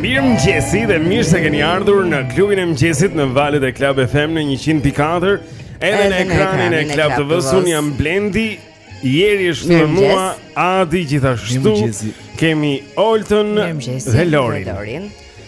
Mirë mëngjesi dhe mirë se keni ardhur në klubin e mëngjesit në valët e Club FM në 100.4 Edhe në ekranin e Club TV-së unë jam Blendi Jeri është me mua Adi gjithashtu Kemi Olten dhe Lorin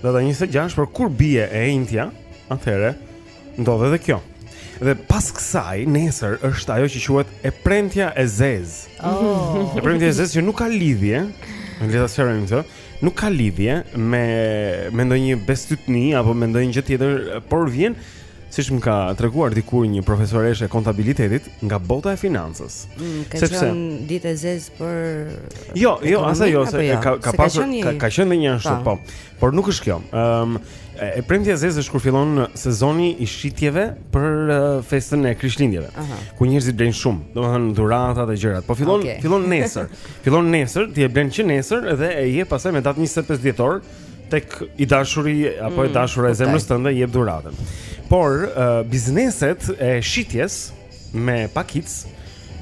Data 26, por kur bie e enjtja, atëherë ndodh edhe kjo. Dhe pas kësaj, nesër është ajo që quhet e premtja e zezë. Oh. E premtja e zezë që nuk ka lidhje, le ta sqarojmë këtë, nuk ka lidhje me me ndonjë bestytni apo me ndonjë gjë tjetër, por vjen siç më ka treguar dikur një profesoreshë e kontabilitetit nga bota e financës. Mm, ka se ka qenë ditë e zezë për Jo, jo, s'ka jo, se jo? ka ka pasur ka, ka qenë një ashtu, po. Por nuk është kjo. Ëm um, e premtja e zezë është kur fillon sezoni i shitjeve për uh, festën e Krishtlindjeve, uh -huh. ku njerëzit blejnë shumë, domethënë dhuratat e gjërat. Po fillon okay. fillon nesër. fillon nesër, ti e blen që nesër dhe e jep pastaj me datë 25 dhjetor. tek i dashuri apo e mm, dashura e zemrës tënde jep dhuratën. Por uh, bizneset e shitjes me pakicë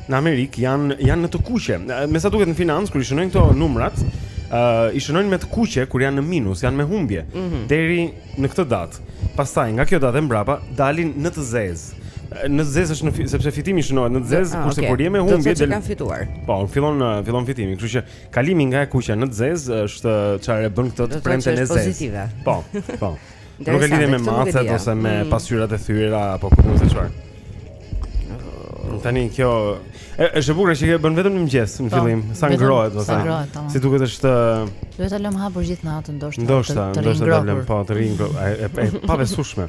në Amerikë janë janë në të kuqe. Me sa duket në financë kur i shënojnë këto numrat, uh, i shënojnë me të kuqe kur janë në minus, janë me humbje mm -hmm. deri në këtë datë. Pastaj nga kjo datë mbrapa dalin në të zezë. Në të zezë është në sepse fitimi shënohet në të zezë, ah, kurse okay. kur je me humbje del. Do të kanë fituar. Po, fillon fillon fitimi, kështu që Kalimi nga e kuqja në të zezë është çfarë e bën këtë të premten e zezë. Po, po. Nuk e lidhim me macet ose me mm. pasqyrat e thyera apo ku di unë se çfarë. Oh. Tani kjo është e bukur që e bën vetëm në mëngjes në po, fillim, sa ngrohet ose. Si duket është Duhet ta lëm hapur gjithë natën ndoshta. Ndoshta, ndoshta ta lëm po të rrijë, e pabesueshme.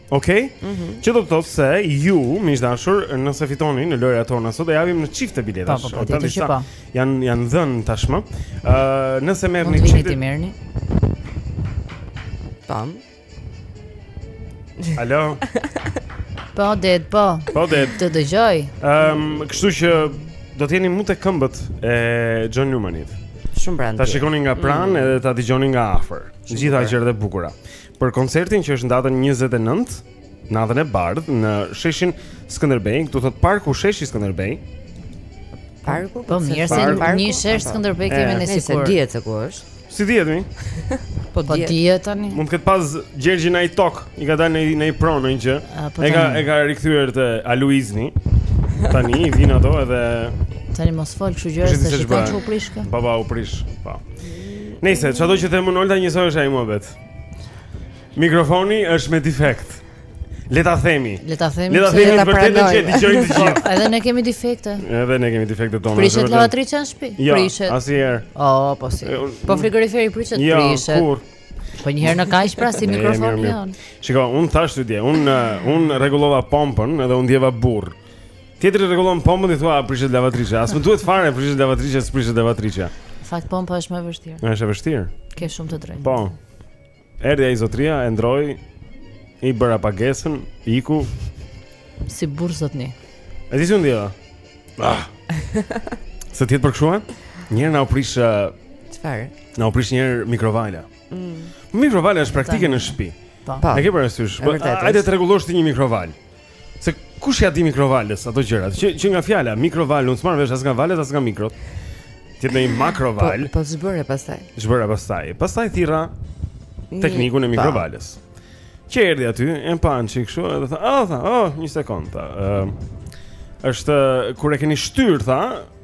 Ok? Mm -hmm. Që do të thotë se ju, miq të dashur, nëse fitoni në lojërat tona sot, do japim në çifte bileta. Po, po, po, po, po. Jan janë dhën tashmë. Ë, uh, nëse merrni çifte. Mund të merrni. Tam. Alo. Po, det, po. Po, det. Të dëgjoj. Ëm, um, kështu që do të jeni mu te këmbët e John Newmanit. Shumë pranë. Ta shikoni nga pranë mm. edhe ta dëgjoni nga afër. Gjitha gjërat e bukura. Për koncertin që është në datën 29 Natën e Bardhë në sheshin Skënderbej, do thot parku sheshi Skënderbej. Parku? Po mirë se një shesh Skënderbej kemi ne sikur. Se s'dihet se ku është. S'dihet mi? Po, po dihet tani. Mund të ketë pas Gjergji ndonjë tokë, i ka dalë në në pronë një gjë. Po e ka e ka rikthyer te Aluizni. Tani vin ato edhe Tani mos fol kështu gjëra se t'i kanë ç'u prish kë. Po po u prish. Po. Nëse çdo që themi Olta njësoj është ai muhabet. Mikrofoni është me defekt. Le ta themi. Le ta themi. Le ta themi për të gjithë që dëgjojnë të gjithë. Edhe ne kemi defekte. Edhe ne kemi defekte tona. Prishet lavatriçja në shtëpi. Jo, prishet. Asnjëherë. Oh, po si. Po frigoriferi prishet, jo, prishet. Jo, kurrë. Po një herë në kaq pra si mikrofon jon. Shiko, un thash ty dje, un uh, un rregullova pompën edhe un ndjeva burr. Tjetri rregullon pompën i thua prishet lavatriçe. As më duhet fare prishet lavatriçe, s'prishet lavatriçe. Në fakt pompa është më e vështirë. Është e vështirë. Ke shumë të drejtë. Po. Erdhi ai zotria, e ndroi i bëra pagesën, iku si burr zotni. A di zonja? Ah. Sa ti të përkushtuar? Njëherë na u prish çfarë? Na u prish një herë mikrovala. Mm. Mikrovala është praktike në shtëpi. Po. E ke parasysh? Po, hajde të rregullosh ti një mikrovalë. Se kush ja di mikrovalës ato gjërat? Që që nga fjala mikrovalë, unë s'marr vesh as nga valët as nga mikrot. Ti në një makrovalë. Po, po ç'bëre pastaj. Ç'bëre pastaj. Pastaj thirra teknikun e po. mikrovalës. Që erdhi aty, e pa një çik kështu, edhe tha, oh, tha, oh, një sekund, tha, uh, është, kur e keni shtyrë, tha,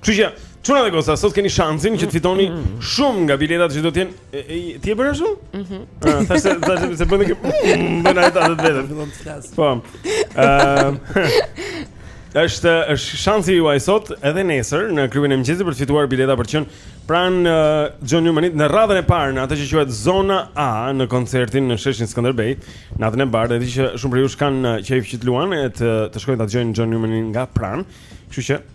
Kështu që, çuna dhe goca, sot keni shansin që të fitoni mm -hmm. shumë nga biletat që do të jenë. Ti e bën ashtu? Mhm. Mm ah, thashë, thashë se bën kë. Mm, bën ajo atë vetë. Fillon të flas. Po. Ëm. Ehm, është është shansi juaj sot edhe nesër në klubin e mëngjesit për të fituar bileta për të qenë pranë uh, John Newmanit në radhën e parë në atë që quhet Zona A në koncertin në Sheshin Skënderbej, Natën e bardhë, edhe që shumë prej jush kanë qejf që të luanë e të të shkojnë ta dëgjojnë John Newmanin nga pranë. Kështu që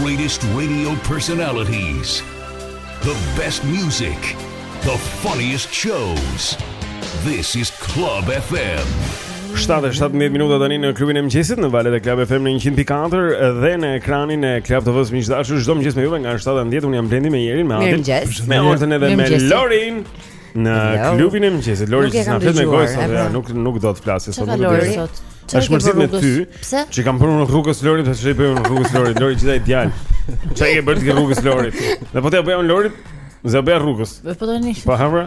greatest radio personalities. The best music. The funniest shows. This is Club FM. 7:17 minuta tani në klubin e mëngjesit në valët e Club FM në 104 dhe në ekranin e Club TV-s miq të dashur çdo mëngjes me ju nga 7:10 un jam Blendi me Jerin me Adin me Oltën edhe me Lorin në klubin e mëngjesit Lori që s'na flet me gojë sot ja nuk nuk do të flasë sot nuk do të flasë Jam mërzit me ty pse që kam punuar rrugës Lori çfarë i bëmë ne rrugës Lori Lori gjithaj djal çka ke bërë ti rrugës Lori dhe po të bëjmë Lori Ç'i bëj rrugës. Po tani. Po hamra.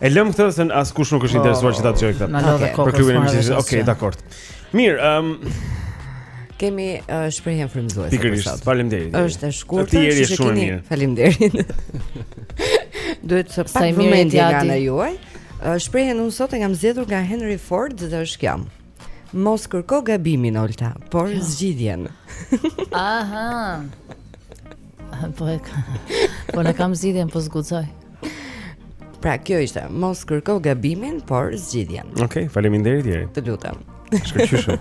E lëm këtë se askush nuk është i interesuar që ta dëgjojë këtë. Okay. Për klubin e mëngjesit. Okej, okay, dakor. Mirë, ëm um, kemi uh, shprehjen frymëzuese. Pikërisht. Faleminderit. Është e shkurtër. Ti je shumë mirë. Faleminderit. Duhet pak vëmendje nga ana juaj. Uh, shprehjen unë sot e kam zgjedhur nga Henry Ford dhe është kjo. Mos kërko gabimin Olta, por jo. zgjidhjen. Aha. Po e ka. Po e kam zgjidhjen, po s'guxoj. Pra kjo ishte, mos kërko gabimin, por zgjidhjen. Okej, okay, faleminderit Jeri. Të lutem. Shkëlqyshëm.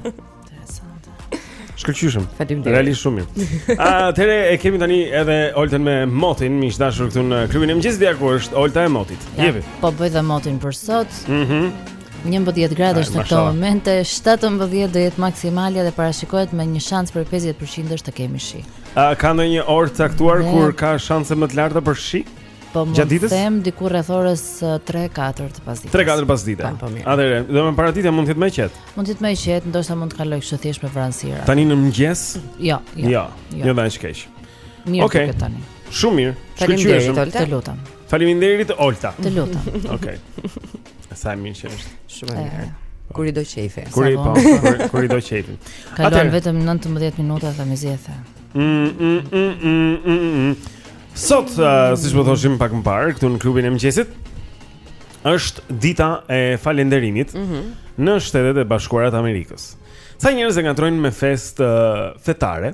Shkëlqyshëm. Faleminderit. Realisht shumë mirë. Atëre e kemi tani edhe Oltën me motin, miq të dashur këtu në klubin e mëngjesit, ku është Olta e motit. Ja, jepi. Po bëj dhe motin për sot. Mhm. Mm 11 gradë është në këto momente, 17 do jetë maksimalja dhe parashikohet me një shans për 50% të kemi shi. A ka ndonjë orë të caktuar dhe... kur ka shanse më të larta për shi? Po gjatë ditës? them diku rreth orës 3-4 të pasdites. 3-4 pasdite. Po, po, Atëherë, do më paraditja mund të jetë më e qetë. Mund të jetë më e qetë, ndoshta mund të kalojë kështu thjesht me vranësira. Tani në mëngjes? Jo, jo. Jo, jo, jo s'është keq. Mirë okay. këtë tani. Shumë mirë. Shkëlqyeshëm. Faleminderit, Olta. Të lutem. Faleminderit, Olta. Të lutem. Okej. Okay. Sa mirë që është. Shumë mirë. Kur i do qejfi. Kur i po, kur i do qejfi. Kalon vetëm 19 minuta dhe mezi e the. Mm, mm, mm, mm, mm, mm. Sot, uh, siç po thoshim pak më parë, këtu në klubin e mëngjesit, është dita e falënderimit mm -hmm. në Shtetet e Bashkuara të Amerikës. Sa njerëz e ngatërrojnë me festë uh, fetare,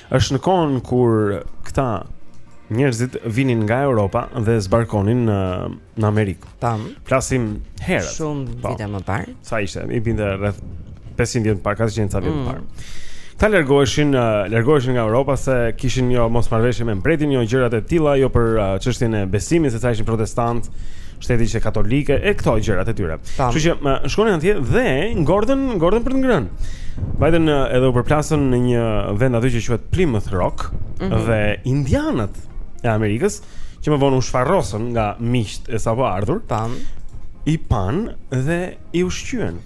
Është në kohën kur këta njerëzit vinin nga Europa dhe zbarkonin në në Amerikë. Tam. Flasim herët. Shumë po. vite më parë. Sa ishte? I binte rreth 500 vjet më parë, 400 ca vjet më mm. parë. Këta largoheshin, largoheshin nga Europa se kishin një mosmarrëveshje me mbretin, jo gjërat e tilla, jo për çështjen e besimit, se ca ishin protestantë Shteti ishte katolik e këto gjërat e tyre. Kështu që shkonin atje dhe ngordhën, ngordhën për të ngrënë. Vajtën edhe u përplasën në një vend aty që quhet Plymouth Rock mm -hmm. dhe indianët e Amerikës që më vonë u shfarrosën nga miqtë e sapoardhur. Tam. I panë dhe i ushqyen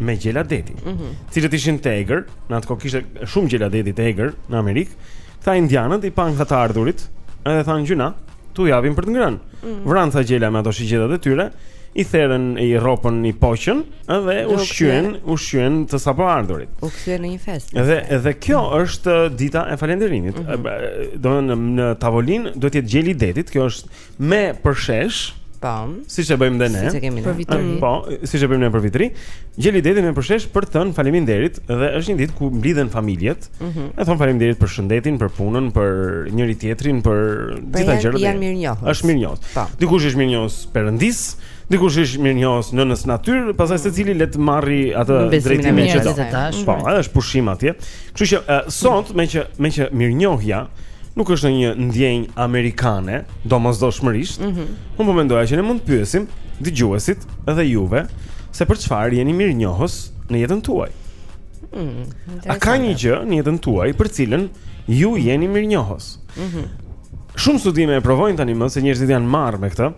me gjela deti. Mm -hmm. Cilët ishin të egër, në atë kohë kishte shumë gjela deti të egër në Amerikë. Këta indianët i panë këta të ardhurit, edhe thanë gjynah, t'u japim për të ngrënë. Mm. Vranë ca gjela me ato shigjetat e tyre, i therën i ropën i poqën dhe ushqyen, ushqyen të sapoardhurit. U kthye në një festë. Edhe edhe kjo mm. është dita e falënderimit. Mm -hmm. Domethënë, në tavolinë duhet të jetë gjeli i detit, kjo është me përshesh. Po. Siç e bëjmë dhe ne. Siç e kemi ne. Po, siç e bëjmë ne për Vit të Ri. Gjel deti me përshesh për të thënë faleminderit dhe është një ditë ku mblidhen familjet. Mm -hmm. E thonë faleminderit për shëndetin, për punën, për njëri-tjetrin, për gjitha gjërat. Është mirënjohës. Është mirënjohës. Po. Dikush është mirënjohës Perëndisë, dikush është mirënjohës nënës natyrë, pastaj mhm. secili le të marrë atë drejtimin që do. Po, është pushim atje. Kështu që sot meqë meqë mirënjohja Nuk është një ndjenjë amerikane, domosdoshmërisht, mm -hmm. unë po mendoja që ne mund të pyesim dëgjuesit dhe juve se për çfarë jeni mirënjohës në jetën tuaj. Mm, A ka një gjë në jetën tuaj për cilën ju jeni mirënjohës? Mm -hmm. Shumë studime e provojnë tanimë se njerëzit janë marrë me këtë.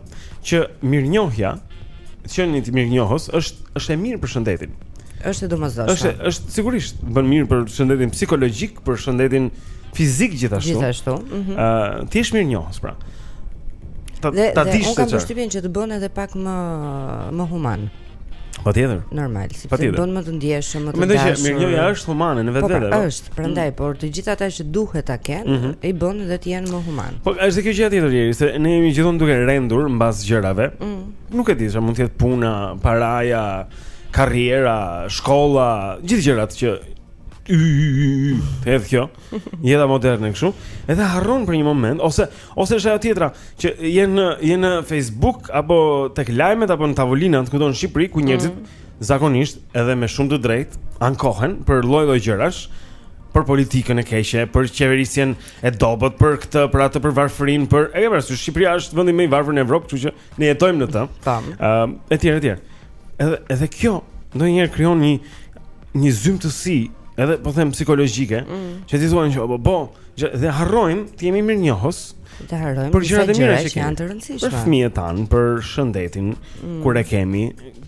që mirënjohja, qenit mirënjohës është është e mirë për shëndetin. Është e domosdoshme. Është është sigurisht bën mirë për shëndetin psikologjik, për shëndetin fizik gjithashtu. Gjithashtu. Ëh, mm -hmm. të jesh mirënjohës pra. Ta, dhe, ta dhe, dish se çfarë. Unë kam përshtypjen që të bën edhe pak më më human. Patjetër. Normal, sepse bën më të ndjeshëm, më të dashur. Mendoj që mirënjohja është humane në po, pra, vetvete. Po, është, prandaj, mm. por të gjithë ata që duhet ta kenë, mm -hmm. i bën dhe të jenë më human. Po, është kjo gjë tjetër Jeri, se ne jemi gjithmonë duke rendur mbas gjërave. Mm. Nuk e di, sa mund të jetë puna, paraja, karriera, shkolla, gjithë gjërat që Të hedh kjo jeta moderne kështu Edhe harron për një moment Ose Ose është ajo tjetra që je në, je në Facebook apo tek lajmet apo në tavolinat këtu në Shqipëri ku njerëzit mm. zakonisht edhe me shumë të drejtë ankohen për lloj-lloj gjërash për politikën e keqe, për qeverisjen e dobët, për këtë, për atë, për varfërinë, për e ke parasysh Shqipëria është vendi më i varfër në Evropë, kështu që Ne jetojmë në të. Tam. Ëm, uh, etj, etj. Edhe edhe kjo ndonjëherë krijon një një zymtësi, edhe po them psikologjike, mm. që ti thua që po, po, dhe harrojmë të jemi mirënjohës. Të harrojmë për gjërat e mira që janë të rëndësishme. Për fëmijët tanë, për shëndetin mm. kur e kemi,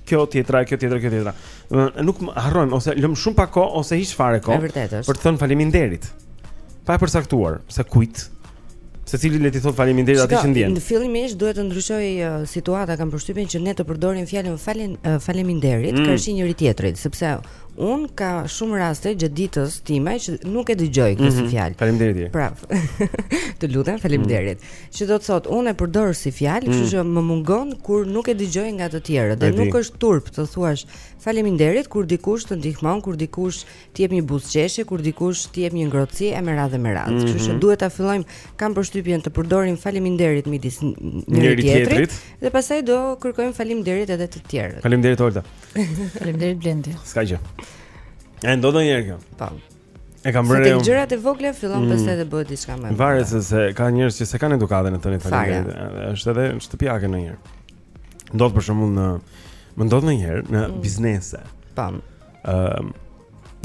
kjo tjetra, kjo tjetra, kjo tjetra. Domethënë nuk harrojmë ose lëmë shumë pak kohë ose hiç fare kohë. Për të thënë faleminderit. Pa e përcaktuar se kujt Secili le t'i thotë faleminderit atij që ndjen. Ne fillimisht duhet të ndryshojë uh, situata, kam përshtypjen që ne të përdorim fjalën falen uh, faleminderit mm. karshi njëri-tjetrit, sepse unë kam shumë raste gjatë ditës time që nuk e dëgjoj këtë mm -hmm. fjalë. Faleminderit. Pra. të lutem, faleminderit. Mm. Që do të thotë, unë e përdor si fjalë, kështu mm. që më mungon kur nuk e dëgjoj nga të tjerët dhe nuk është turp të thuash faleminderit kur dikush të ndihmon, kur dikush të jep një buzëqeshje kur dikush të jep një ngrohtësi e me radhë dhe me radhë. Mm -hmm. Kështu që mhm. duhet ta fillojmë kam përshtypjen të përdorim faleminderit midis njëri-tjetrit dhe pastaj do kërkojmë faleminderit edhe të tjerët. Faleminderit Olta. faleminderit Blendi. S'ka gjë. Ja ndodha një herë kjo. Po. E kam bërë. Tek gjërat e vogla fillon mm, pastaj të bëhet diçka më e Varet se, se ka njerëz që s'e kanë edukatën të thonë faleminderit. Është edhe shtëpiake ndonjëherë. Ndodh për shembull në më ndodh ndonjëherë në mm. biznese. Tam. Ëm uh,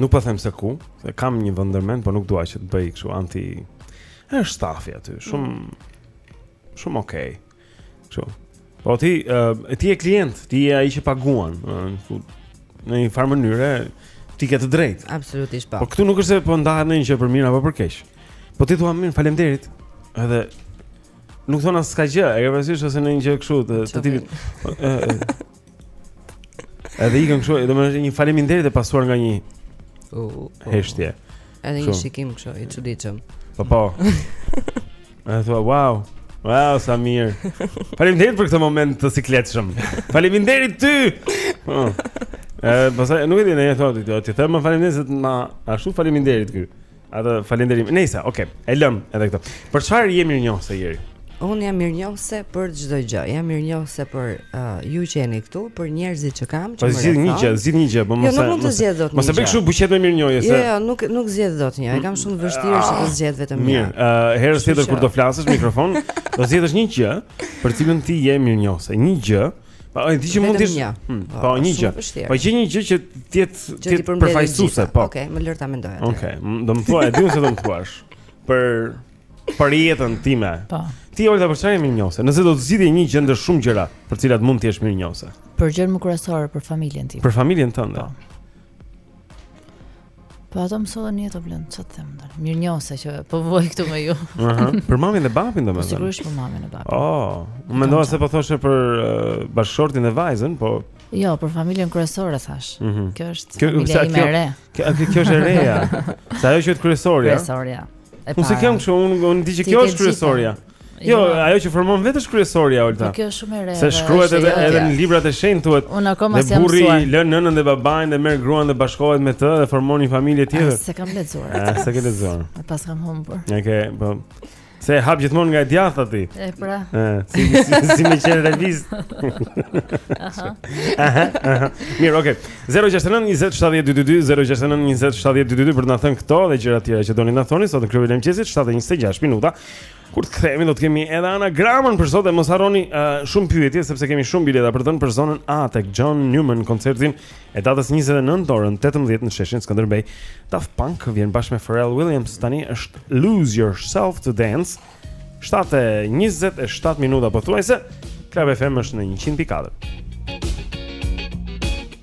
nuk po them se ku, se kam një vend ndërmend, por nuk dua që të bëj kështu anti është stafi aty, shumë mm. shumë okay. Kështu. Po ti, uh, ti je klient, ti je ai që paguan, uh, në një farë mënyre ti ke të drejtë. Absolutisht po. Po këtu nuk është se po ndahet ndonjë gjë për mirë apo për keq. Po ti thua mirë, faleminderit. Edhe nuk thonë as s'ka gjë, e ke parasysh ose ndonjë gjë kështu të të tipit. Edhe ikën kështu, domethënë një faleminderit e pasuar nga një u heshtje. Edhe një shikim kështu i çuditshëm. Po po. Edhe thua, "Wow, Wow, sa mirë. Faleminderit për këtë moment të sikletshëm. Faleminderit ty. Po. Ëh, pastaj nuk e di në e thotë ti, t'i them faleminderit se na ashtu faleminderit ky. Atë falenderim. Nejse, okay, e lëm edhe këtë. Për çfarë je mirënjohëse Jeri? Un jam mirënjohëse për çdo gjë. Jam mirënjohëse për uh, ju që jeni këtu, për njerëzit që kam, që po, më rrethojnë. Po zgjidh një gjë, zgjidh një gjë, po mos. Jo, nuk mund të zgjedh dot. Mos e bëj kështu buqet me mirënjohje se. Jo, jo, nuk nuk zgjedh dot një. E kam shumë vështirë që të zgjedh vetëm një. Mirë, ë uh, herë tjetër kur do flasësh në mikrofon, do zgjedhësh një gjë për cilën ti je mirënjohëse. Një gjë Po e di që mund të jesh. Hmm, po, po një gjë. Po gjej një gjë që ti je ti je përfaqësuese, po. Okej, më lër ta mendoj atë. Okej, do të thua, e di se do të thuash. Për për jetën time. Po. Ti Olta për çfarë je mirënjohëse? Nëse do të zgjidhje një gjë ndër shumë gjëra, për cilat mund të jesh mirënjohëse. Për gjënë më kryesore për familjen time. Për familjen tënde. Po. Po ato më sollën në jetë o Blend, që të them unë jam mirënjohëse që po rroj këtu me ju Për mamin e babin domethënë Sigurisht për mamin e babin oh, Mendova se po thoshe për uh, bashkëshortin e vajzën po... Jo, për familjen kryesore thash mm -hmm. Kjo është kjo, familja ime e re kjo, kjo, kjo është e reja Se ajo që është kryesorja Kryesorja Unë s'e kam kështu, unë di që kjo është kryesorja Jo, jo, ajo që formon vetë është kryesorja Olta. Po kjo është shumë e rëndë. Se shkruhet edhe edhe në librat e shenjtë thuhet. Unë akoma s'jam mësuar. Burri lë nënën dhe babain dhe merr gruan dhe bashkohet me të dhe formon një familje tjetër. S'e kam lexuar. Ah, s'e ke lexuar. E paskam humbur. Okej, okay, po. Se hap gjithmonë nga e djathta ti. E pra. Ëh, si si, si më qen reviz. Aha. Aha. Mirë, okay. 069 20 70 222 069 20 70 222 për të na thënë këto dhe gjëra të tjera që doni të na thoni sot në klubin e mëngjesit 7:26 minuta. Kur të kthehemi do të kemi edhe anagramën për sot e mos harroni uh, shumë pyetje sepse kemi shumë bileta për të dhënë për zonën A tek John Newman koncertin e datës 29 orën 18 në sheshin Skënderbej. Daft Punk vjen bashkë me Pharrell Williams tani është Lose Yourself to Dance. 7:27 minuta pothuajse. Club FM është në 100.4.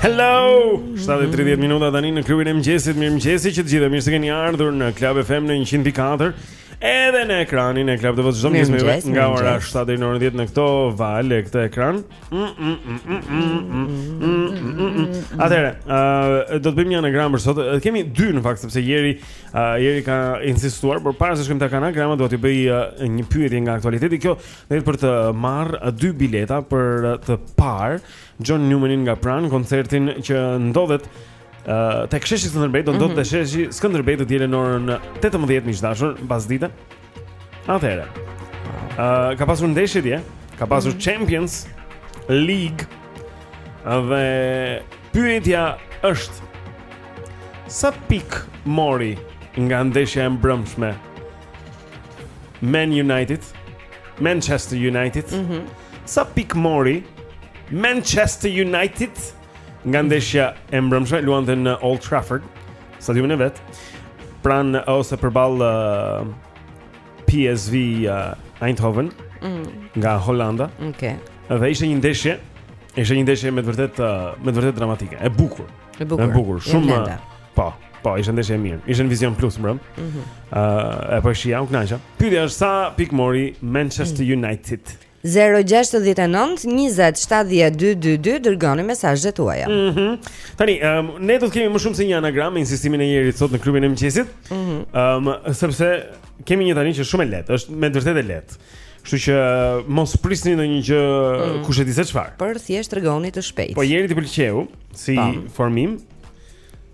Hello! 7:30 minuta tani në klubin e mëngjesit. Mirëmëngjesi të gjithëve. Mirë se keni ardhur në Club FM në 100.4. Edhe në ekranin e Club TV-së çdo mëngjes nga ora 7 deri në orën 10 në këto valë, këtë ekran. Atëherë, uh, do të bëjmë një anagram për sot. Kemi dy në fakt sepse Jeri uh, Jeri ka insistuar, por para se të shkojmë tek anagrama do të bëj uh, një pyetje nga aktualiteti. Kjo do të për të marrë uh, dy bileta për uh, të parë John Newmanin nga pranë koncertin që ndodhet uh, Uh, tek sheshi Skënderbej, do të ndodhë mm -hmm. sheshi Skënderbej të dielën orën 18 miq të dashur, pas dite. Atëherë. Uh, ka pasur ndeshje dje, ka pasur mm -hmm. Champions League. Dhe pyetja është sa pikë mori nga ndeshja e mbrëmshme Man United, Manchester United. Mm -hmm. Sa pikë mori Manchester United? Nga ndeshja e mbrëmshme luante në Old Trafford, stadiumin e vet, pranë ose përballë uh, PSV uh, Eindhoven mm. nga Holanda. Okej. Okay. Dhe ishte një ndeshje, ishte një ndeshje me të vërtetë uh, me të vërtetë dramatike, e bukur. E bukur. E bukur, shumë. Po, po, ishte ndeshje e mirë. Ishte në Vizion Plus mbrëmë. Ëh, mm -hmm. uh, e po e shihja u kënaqa. Pyetja është sa pikë mori Manchester mm. United? Zero gjashtëdhjetë e nëntë njëzet shtatëdhjetë dy dy dy dërgoni mesazhet tuaja. Mhm. Mm Tani, um, ne do të kemi më shumë se një anagram me insistimin e Jerit sot në klubin e mëngjesit. Mhm. Mm um, sepse kemi një tani që është shumë e lehtë, është me të vërtetë e lehtë. Kështu që mos prisni ndonjë gjë mm. kush e di se çfarë. Por thjesht tregohuni të shpejtë. Po Jerit i pëlqeu si pa. Po. formim.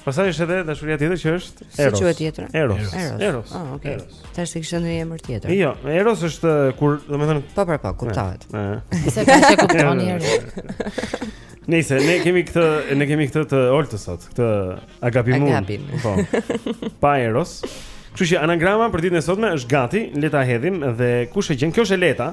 Pastaj është edhe dashuria tjetër që është Eros. Si quhet tjetra? Eros. Eros. Eros. Eros. Oh, okay. Eros. Tash se kishte ndonjë emër tjetër. Jo, Eros është uh, kur, domethënë, po po po, kuptohet. Ëh. Se ka se kupton njëri. Nëse ne kemi këtë, ne kemi këtë të hollët sot, këtë agapimun. Agapim. Po. Pa Eros. Kështu që anagrama për ditën e sotme është gati, le ta hedhim dhe kush e gjen? Kjo është e lehta.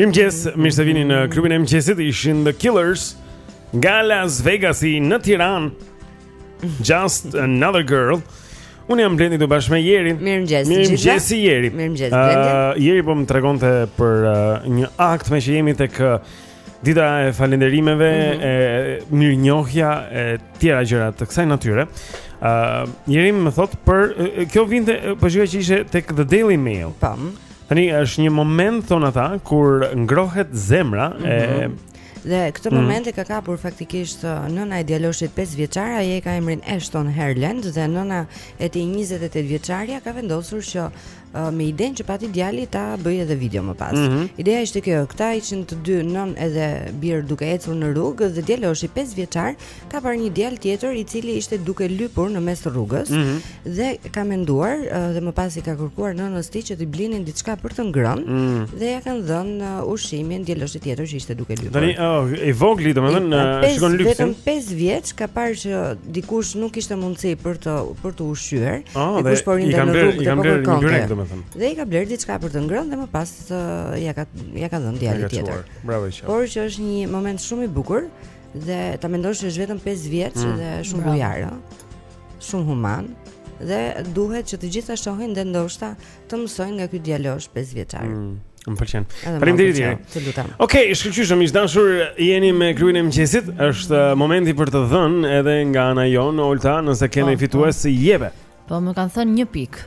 Mirëmëngjes, mirë se vini në klubin e mëngjesit, ishin The Killers Nga Las Vegasi në Tiranë Just Another Girl Unë jam Blendi së bashku me Jerin Mirëmëngjes, mirëmëngjesi Jeri Mirëmëngjes, Blendi uh, Jeri po më tregonte për uh, një akt meqë jemi tek uh, Dita e falënderimeve, mm -hmm. e mirënjohja e tjera gjëra të kësaj natyre. Ë, uh, Jeri më thotë për kjo vinte po shikoj që ishte tek The Daily Mail. Tam. Po. Tani është një moment thonë ata kur ngrohet zemra mm -hmm. e mhm. Dhe këtë mhm. moment e ka kapur faktikisht uh, nëna e djaloshit 5 vjeçar, ai e ka emrin Ashton Herland dhe nëna e tij 28 vjeçarja ka vendosur që uh, me idenë që pati djali ta bëjë edhe video më pas. Mm -hmm. Ideja ishte kjo, këta ishin të dy nënë edhe bir duke ecur në rrugë dhe djaloshi 5 vjeçar ka parë një djalë tjetër i cili ishte duke lypur në mes të rrugës mm -hmm. dhe ka menduar uh, dhe më pas i ka kërkuar nënës tij që t'i blinin diçka për të ngrënë mm -hmm. dhe ia kanë dhënë uh, ushqimin djaloshit tjetër që ishte duke lypur. Tani uh, i vogli domethënë uh, shikon lypsin. Vetëm 5 vjeç ka parë që dikush nuk kishte mundësi për të për të ushqyer, ah, dikush po rrinte në rrugë të bërë një byrek domethënë. Dhe i ka blerë diçka për të ngrënë dhe më pas uh, ja ka ja ka dhënë djalit tjetër. Bravo qoftë. Por që është një moment shumë i bukur dhe ta mendosh se është vetëm 5 vjeç mm. dhe shumë bujar, shumë human dhe duhet që të gjithë ta shohin dhe ndoshta të mësojnë nga ky djalosh 5 vjeçar. Mm. Më pëlqen. Faleminderit Jeri. Të lutem. Okej, okay, shkëlqyshëm, miq të dashur, jeni me klubin e mëngjesit. Është uh, momenti për të dhënë edhe nga ana jonë Olta, nëse kemi po, po. fitues si jeve. Po më kanë thënë një pikë.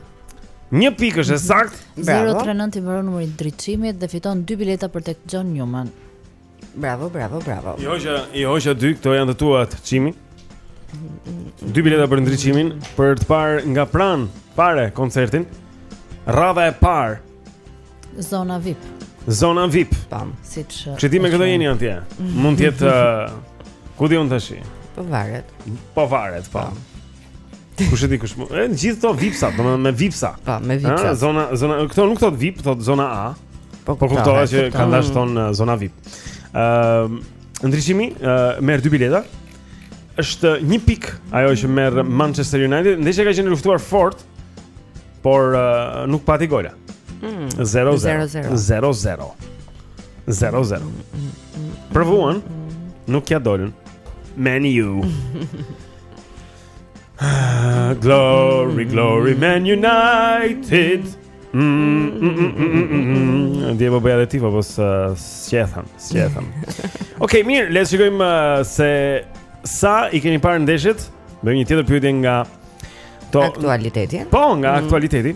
Një pikë është e mhm. saktë. 039 i mbaron numri Ndriçimit dhe fiton dy bileta për tek John Newman. Bravo, bravo, bravo. I hoqa, i hoqa dy, këto janë të tuat, Çimi. Dy bileta për Ndriçimin për të parë nga pranë fare koncertin. Radha e parë. Zona VIP. Zona VIP. Tam, siç. Çi dimë këto jeni atje. Mund të jetë uh, ku diun tash. Po varet. Po varet, po. Tam. Kush e di kush? Në gjithë këto vipsa, domethënë me vipsa. Po, me vipsa. Ëh, zona zona këto nuk thotë vip, thotë zona A. Po, po kuptohet që kanë dash të thonë uh, zona vip. Ëm, ehm, uh, Ndriçimi uh, merr dy bileta. Është një pikë ajo që merr Manchester United, ndeshja ka qenë luftuar fort, por uh, nuk pati gola. 0-0. Mm. 0-0. 0-0. Provuan, nuk ia dolën. Man you. Ah, glory, glory, Man United mm, mm, mm, mm, mm. Dje po bëja dhe ti, po pos uh, s'qetham, s'qetham Ok, mirë, le të shikojmë uh, se sa i keni parë ndeshjet Bëjmë një tjetër pyetje nga to... Aktualiteti Po, nga mm. aktualiteti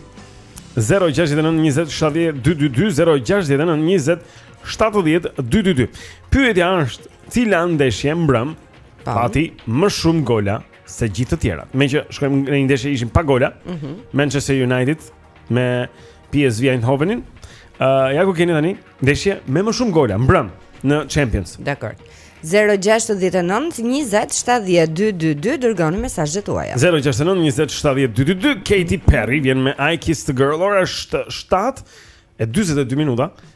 069 20 70 222 069 20 70 222 Pyetja është cila ndeshje mbrëmë Pati më shumë gola se gjithë të tjerat. Meqë shumë ndeshje ishin pa gola. Mm -hmm. Manchester United me PSV Eindhovenin. Ë uh, ja ku keni tani ndeshjen me më shumë gola mbrëmë në Champions. Dakor. 0-6-19-27-12-22 Dërgoni mesazhet tuaja 0-6-19-27-12-22 Katy Perry vjen me I Kissed a Girl Ora është 7 e 22 minuta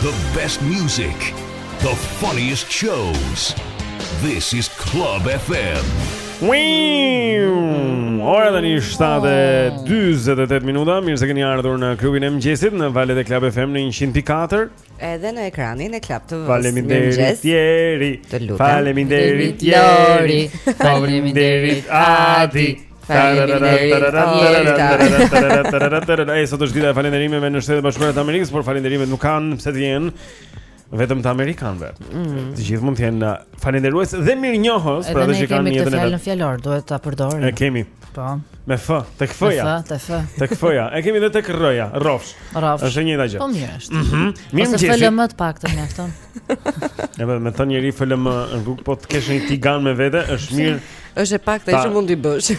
The best music, the funniest shows. This is Club FM. Wiu! Ora tani është 7:48 minuta. Mirë se keni ardhur në klubin e mëngjesit në valët e Club FM në 104. Edhe në ekranin e Club TV. Faleminderit Tieri. Faleminderit Tieri. Faleminderit Adi. Ai sot është dita e falënderimeve në Shtetet e Bashkuara të Amerikës, por falënderimet nuk kanë pse të jenë vetëm të amerikanëve. Mm. Të gjithë mund të jenë uh, falënderues dhe mirënjohës për ato që kanë në jetën e tyre. Në fjalor duhet ta përdorim. E kemi. Po. Me f, tek f-ja. Me f, tek f. Tek f-ja. E kemi edhe tek r-ja, rrofsh. Rrofsh. Është e njëjta gjë. Po mirë është. Mhm. Mm mirëmëngjesi. Ose FLM të paktën mjafton. Ja, me të thënë njeri FLM, nuk po të kesh një tigan me vete, është mirë. Është e pakta që mund t'i bësh.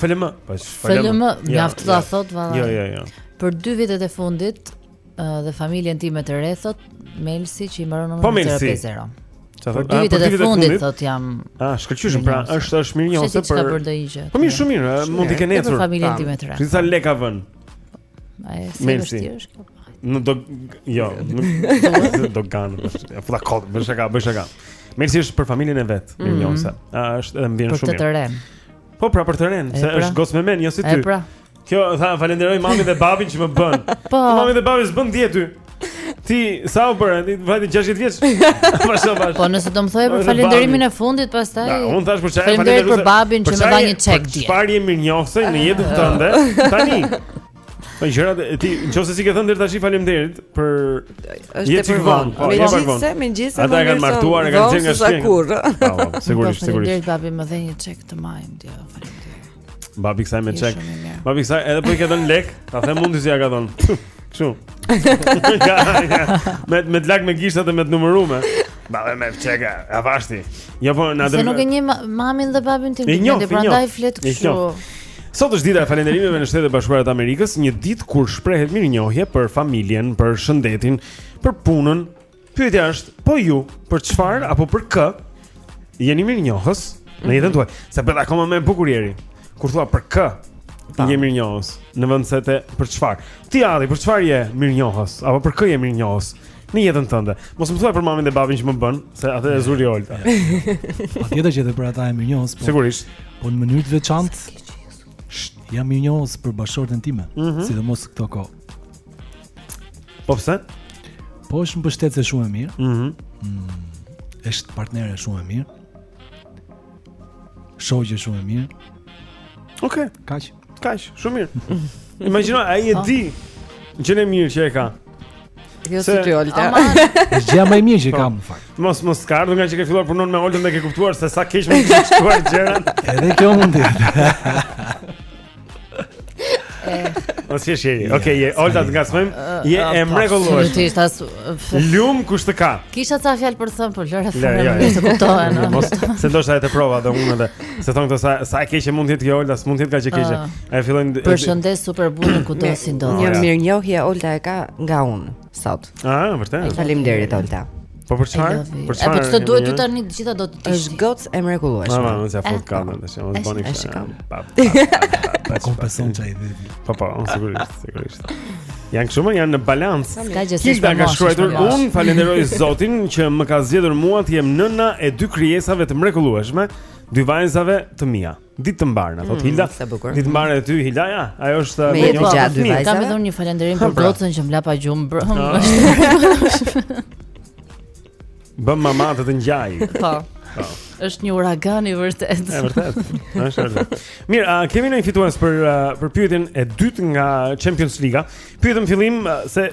FLM, po FLM, mjafton thot valla. Jo, jo, jo. Për dy vitet e fundit dhe familjen time të re thot Melsi që i mbaron numrin 050. Po Melsi. Sa thotë? Dy vitet e fundit thot jam. Ah, shkëlqyshëm pra, është është mirënjohëse për. Po mirë, shumë mirë, mund të kenë ecur. Për familjen ah, time të re. Sa lekë ka vënë? Melsi. Në do jo, në do gan. Ja futa kod, bësh aka, bësh aka. Melsi është për familjen e vet, mhm. mirënjohëse. Është edhe më vjen shumë. Për të rën. Po pra për të rën, se pra. është gocë me mend, jo si ty. Po pra. Kjo tha falenderoj mamin dhe babin që më bën. Po. Mami dhe babi s'bënë diet ty. Ti sa u bëre? Ti vajte 60 vjeç. Po sa bash. Po nëse do të më thojë për falënderimin e fundit pastaj. Po un thash për ça, falënderoj për babin që më dha një çek diet. Çfarë je mirënjohse në jetën tënde tani? Po gjërat ti nëse s'i ke thënë deri tash faleminderit për është e vonë. Po jam vonë. Megjithëse megjithëse ata kanë martuar, kanë qenë nga shpinë. Po sigurisht sigurisht. Faleminderit babi më dha një çek të majm ti. Babi kësaj me çek. Babi kësaj edhe po i ka dhënë lek, ta them un si ja ka dhënë. Kështu. Me me lak me gishtat e me të numëruar. Babi me çek, avash ti. Jo po na dërgoi. Se nuk e njeh mamin dhe babin tim, dhe prandaj flet kështu. Sot është dita e falënderimeve në Shtetet e Bashkuara të Amerikës, një ditë kur shprehet mirënjohje për familjen, për shëndetin, për punën, Pyetja është, po ju për çfarë apo për kë jeni mirënjohës në mhm. jetën tuaj? Sa bëhet akoma më e bukur, Ieri? Kur thua për kë? Ta. Je mirënjohës në vend se të për çfarë? Ti Adi, për çfarë je mirënjohës apo për kë je mirënjohës? Në jetën tënde. Mos më thuaj për mamin dhe babin që më bën, se atë e zuri Olta. Atje do që edhe për ata jam mirënjohës. Po, Sigurisht. Po në mënyrë të veçantë jam mirënjohës për bashkëshorten time, mm -hmm. sidomos këto kohë. Po pse? Po është mbështetëse shumë e mirë. Mhm. Mm mm, është partnere shumë e mirë. Shoqe shumë e mirë. Okej, okay. kaq. Kaq, shumë mirë. Imagjino ai e ah. di gjënë e mirë që e ka. Jo si ti Olta. Është gjëja më e mirë që po. kam në fakt. Mos mos ka ardhur nga që ke filluar punon me Oltën dhe ke kuptuar se sa keq mund të shkonin gjërat. Edhe kjo mund të. O si është Jeri? Okej, Olta të ngasmojmë. Ah, je ah, e po, e mrekullueshme. Lum kush të ka. Kisha ca fjalë për të thënë, por lëre fjalë. Jo, jo. S'e kuptojnë. Mos, se ndoshta e të provoj dhe unë edhe. Se thon këto sa sa e keqe mund të jetë kjo Olta, s'mund të jetë kaq e keqe. Ah. Ai fillojnë Përshëndes super burrin kudo që ndodhet. Një mirënjohje Olta e ka nga unë. sot. Ah, vërtet. Faleminderit Olta. Po për çfarë? Për çfarë? Po ç'ju duhet ju tani të gjitha do t'i dish. Është goc e mrekullueshme. Mos, mos ia fut eh, kamerën tash, mos bëni kështu. Pa. Pa kompenson çaj vetë. Po po, sigurisht, sigurisht. Janë kështu më janë në balans. Ka gjë se na ka shkruajtur unë falënderoj Zotin që më ka zgjedhur mua të jem nëna e dy krijesave të mrekullueshme, dy vajzave të mia. Ditë të mbarë, na thot mm, Hilda. Ditë të mbarë e ty Hilda, ja. Ajo është mirënjohëse dy vajza. Kam edhe unë një falënderim për po. gocën që më la pa gjumë. Bëj mama të të ngjaj. Po. po. Është një uragan i vërtetë. Është vërtet. Është vërtet. Mirë, a kemi ndonjë fitues për për pyetjen e dytë nga Champions League? Pyetëm në fillim se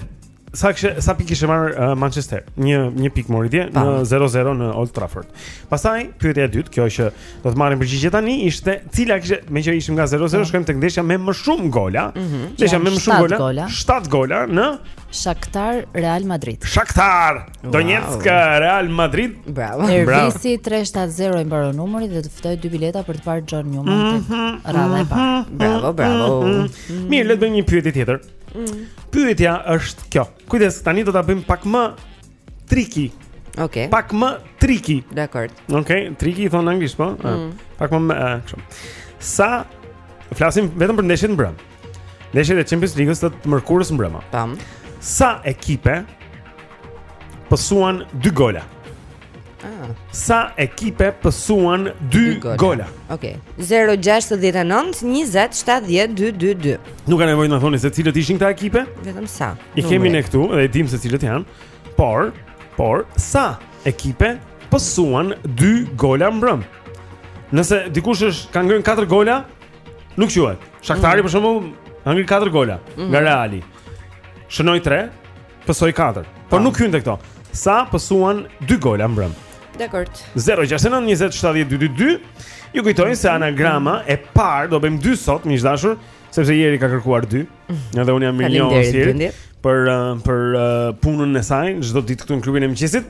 Sa kishte sa pikë kishte marrë uh, Manchester? Një një pikë mori dje në 0-0 në Old Trafford. Pastaj pyetja e dytë, kjo që do të marrim përgjigje tani ishte cila kishte meqë ishim nga 0-0 shkojmë tek ndeshja me më shumë gola. Mm -hmm. Ndeshja me më shumë gola. gola. 7 gola në Shakhtar Real Madrid. Shakhtar wow. Donetsk Real Madrid. Bravo. Ervisi 370 i mbaron numri dhe fitoi dy bileta për të parë John Newman. Mm -hmm. Radha e parë. Mhm. Bravo, bravo. Mm -hmm. Mirë, le të bëjmë një pyetje tjetër. Mm. Pyetja është kjo. Kujdes, tani do ta bëjmë pak më triki. Okej. Okay. Pak më triki. Dakord. Okej, okay, triki i thon anglisht po? Ah, mm. Pak më më kështu. Sa flasim vetëm për ndeshjet mbrëm. Ndeshjet e Champions League-s të mërkurës mbrëma. Tam. Sa ekipe pësuan 2 gola? Ah. Sa ekipe pësuan 2 gola. gola. Okej. Okay. 069 20 70 222. Nuk ka nevojë të na thoni se cilët ishin këto ekipe? Vetëm sa. Numër. I kemi ne këtu dhe i dimë se cilët janë. Por, por sa ekipe pësuan 2 gola mbrëm? Nëse dikush është ka ngrënë 4 gola, nuk quhet. Shaktari mm. për shembull ka ngrënë 4 gola mm. nga Reali. Shënoi 3, Pësoi 4. Por nuk hyn te këto. Sa pësuan 2 gola mbrëm. Dakord. 069 20 70 222. Ju kujtoj se anagrama e parë do bëjmë dy sot, miq të dashur, sepse Jeri ka kërkuar dy. Mm. Edhe unë i jam mirënjohës për uh, për uh, punën e saj çdo ditë këtu në klubin e mëngjesit.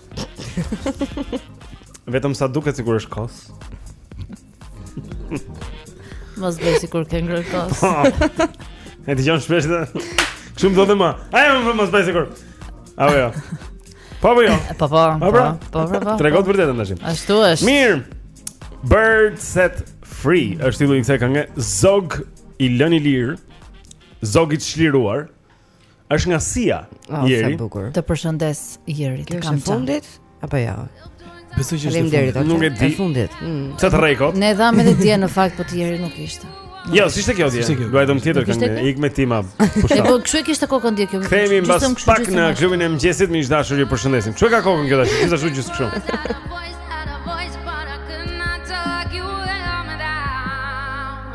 Vetëm sa duket sikur është kos. Mos bëj sikur ke ngrënë kos. Po. E dëgjon shpesh të. Kështu më thotë më. Ai më vë mos bëj sikur. A vjo. Po po jo. Po po. Po po. Po po. po. Trego të vërtetën tashi. Ashtu është. Mirë. Bird set free. Është titulli i kësaj kënge. Zog i lënë i lirë. Zog i çliruar. Është nga Sia. Oh, ah, Jeri. Të përshëndes Jeri, të kam fundit apo jo? Besoj që është fundit. Nuk e di. Fundit. Mm. Sa të rrekot? Ne dhamë edhe dje në fakt po të Jeri nuk ishte. Jo, si ishte kjo dje? Duaj dom tjetër këngë. Ik me tima. Po kështu po, e kishte kokën dje kjo. Kthehemi mbas pak në klubin e mëngjesit, miq të dashur, ju përshëndesim. Kshu e ka kokën kjo tash? Gjithashtu gjithë kështu.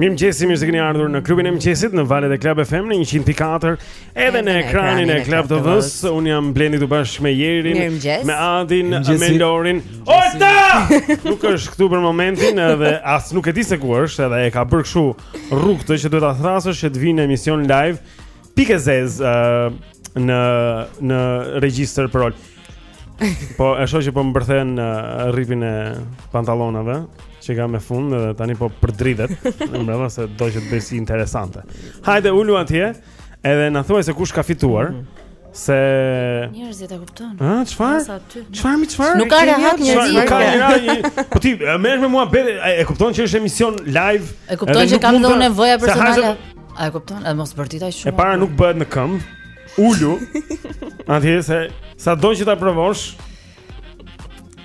Mirëmëngjesi, mirë se keni ardhur në klubin e mëngjesit Në valët e Club FM në 100.4 Edhe në ekranin e Club TV-së Unë jam Blendi, këtu bashkë me Jerin Me Adin, me Lorin Olta! Nuk është këtu për momentin Edhe as nuk e di se ku është Edhe e ka bërë kështu rrugë që duhet ta thërrasësh Që të vijë në emision live Pikë e zezë uh, në, në regjistër për olë Po e shoh që po mbërthen uh, rripin e pantallonave që i ka me fund dhe tani po përdridhet, mbrapa se do që të bëj si interesante. Hajde ulu atje, edhe na thuaj se kush ka fituar. Mm -hmm. Se njerëzit e kupton. Ë, çfarë? Çfarë mi çfarë? Nuk ka rehat njerëzit. Nuk ka rehat. Po ti merresh me mua bre e kupton që është emision live. E kupton që kam dhe unë nevoja personale. A e kupton? A mos bërtit aq shumë. E para nuk bëhet në këmbë. Ulu. Atje se sa do që ta provosh.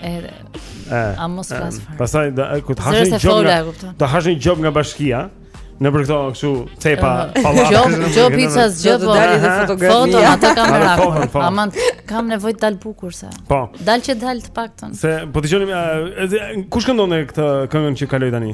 Edhe. A mos flas fare. Pastaj do të hash një gjobë. Do të hash një gjobë nga bashkia. Nëpër këto kështu cepa palla. Jo, jo pizza zgjë do dalë në fotografi. Foto ata kamera. Aman kam nevojë të dal bukur se. Po. Dal që dal të paktën. Se po, e dini kush e këndonte këtë këngën që kaloi tani?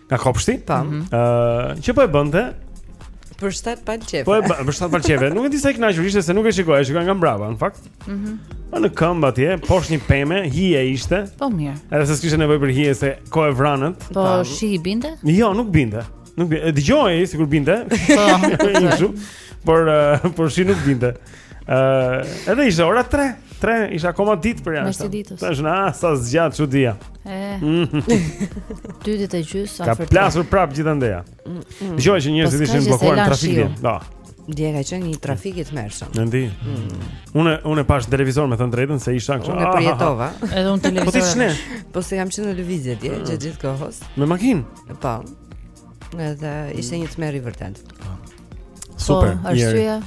Nga kopshti? Tam. Mm -hmm. uh, që po e bënte? Për shtatë palë qejfe. Po e bënte për shtatë palë qejfe. nuk e di sa i kënaqur ishte se nuk e shikoja, e shikoja nga mbrapa në fakt. Mhm. Mm po në këmbë atje, poshtë një peme, hije ishte. Po mirë. Edhe se s'kishte nevojë për hije se kohë e vranët. Po tam. shi i binte? Jo, nuk binte. Nuk binte. Dëgjoja sikur binte. Po. Por uh, por shi nuk binte. Ë, uh, edhe ishte ora 3. 3 ishte akoma ditë përjashta. Tash na sa zgjat çudia. Ëh. Mm. Dy ditë e gjysmë afër. Ka plasur prapë gjithandej. Mm, mm. Dëgjoj që njerëzit ishin bllokuar në trafikin. Po. Dje ka qenë një trafik i tmerrshëm. Në ndi. Mm. Unë unë e pashë në televizor me thënë të drejtën se isha kështu. Unë e përjetova. Edhe unë në televizor. Po ti ç'ne? Po se kam qenë në lëvizje dje mm. gjithë kohës. Me makinë. Po. Edhe ishte një tmerr i vërtetë. Po. Super. Po, arsyeja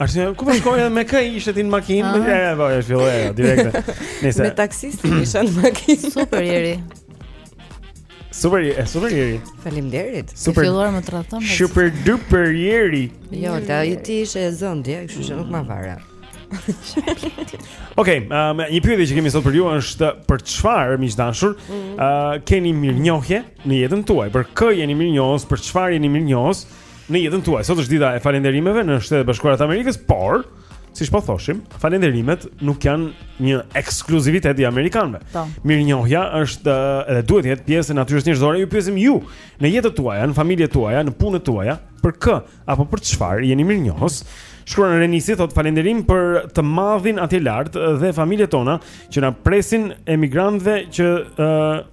Arsye, ku po shkoje me kë ishte ti në makinë? Ah. Ja, ja, po, e filloi ajo direkte. Nëse me taksistin isha në makinë. Super Jeri. Super, e super Jeri. Faleminderit. Super. Filluar më tradhton. Super duper Jeri. Jo, tani ti ishe e zënë dia, kështu që nuk ma vara. Okej, okay, um, një pyetje që kemi sot për ju është për çfarë miq dashur, ë mm. uh, keni mirënjohje në jetën tuaj? Për kë jeni mirënjohës? Për çfarë jeni mirënjohës? në jetën tuaj. Sot është dita e falënderimeve në Shtetet e Bashkuara të Amerikës, por siç po thoshim, falënderimet nuk janë një ekskluzivitet i amerikanëve. Po. Mirënjohja është eh, edhe duhet të jetë pjesë e natyrës njerëzore. Ju pyesim ju, në jetën tuaj, në familjen tuaj, në punën tuaj, për kë apo për çfarë jeni mirënjohës? Shkruan Renisi thot falënderim për të madhin atje lart dhe familjet tona që na presin emigrantëve që uh,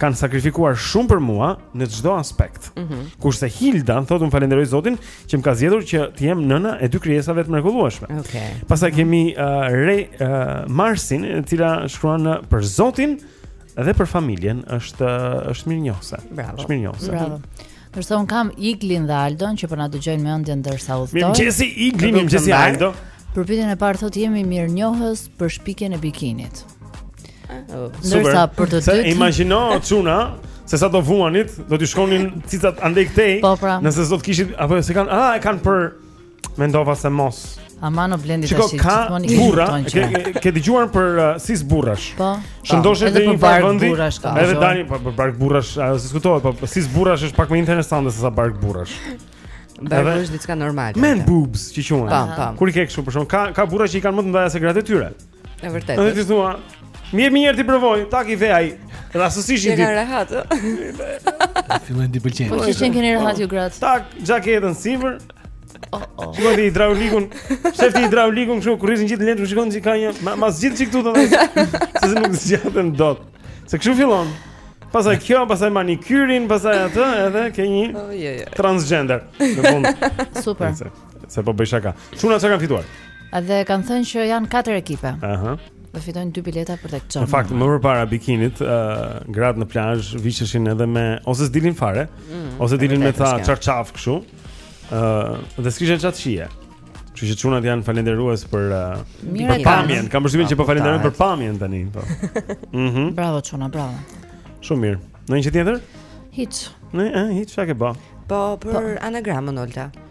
kanë sakrifikuar shumë për mua në çdo aspekt. Mm -hmm. Kurse Hilda thotë un falenderoj Zotin që më ka zgjedhur që të jem nëna e dy krijesave të mrekullueshme. Okej. Okay. Pastaj mm -hmm. kemi uh, Re uh, Marsin, e cila shkruan uh, për Zotin dhe për familjen, është uh, është mirënjohëse. Është mirënjohëse. Bravo. Mm -hmm. Ndërsa un kam Iglin dhe Aldon që po na dëgjojnë me ëndje ndërsa udhëtojnë. Mirëmëngjesi Igli, mirëmëngjesi Aldo. Për pyetjen e parë thotë jemi mirënjohës për shpikjen e bikinit. Oh, ndërsa për të dytë, imagjino çuna se sa do vuanit, do t'i shkonin cicat andej këtej. Po pra. Nëse s'do të kishit apo se kanë, ah, e kanë për Mendova se mos. Aman o Blendi tash. Shiko ka burra, ke ke dëgjuar për uh, sis burrash. Po. Shëndoshë po, deri në bark vendi. Edhe tani po për bark burrash, ajo diskutohet, po sis burrash është pak më interesante se sa bark burrash. Bark është diçka normale. Men boobs, siç quhen. Tam, tam. Kur i ke kështu për shkak ka ka burra që i kanë më të mëdha se gratë e tyre. Ëh. E vërtetë. Edhe ti thua, Mirë mirë ti provoj, tak i ve ai. Rastësisht i di. Është rehat. Filloi të pëlqej. Po si s'keni rehat ju gratë. Tak, xhaketën sipër. Oh, oh. Shiko ti hidraulikun. Shef ti hidraulikun kështu kurrizin gjithë lesh, shikon s'i ka një mas gjithë çik këtu thonë. Se se nuk zgjatën dot. Se kështu fillon. Pastaj kjo, pastaj manikyrin, pastaj atë edhe ke një oh, transgender në fund. Super. Se po bëj shaka. Çuna çka kanë fituar? Dhe kanë thënë që janë katër ekipe. Aha. Uh -huh. Do fitojnë dy bileta për tek çon. Në fakt, më përpara bikinit, ë, uh, gratë në plazh visheshin edhe me ose s'dilin fare, mm -hmm. ose dilin me ta çarçaf kështu. ë, uh, dhe s'kishe ça t'shije. Kështu që çunat janë falënderues për uh, për pamjen. Kam përshtypjen që po falënderojnë për pamjen tani, po. Mhm. Mm bravo çuna, bravo. Shumë mirë. Në një tjetër? Hiç. Ne, eh, hiç shaka bëj. Po për po. anagramën Olta.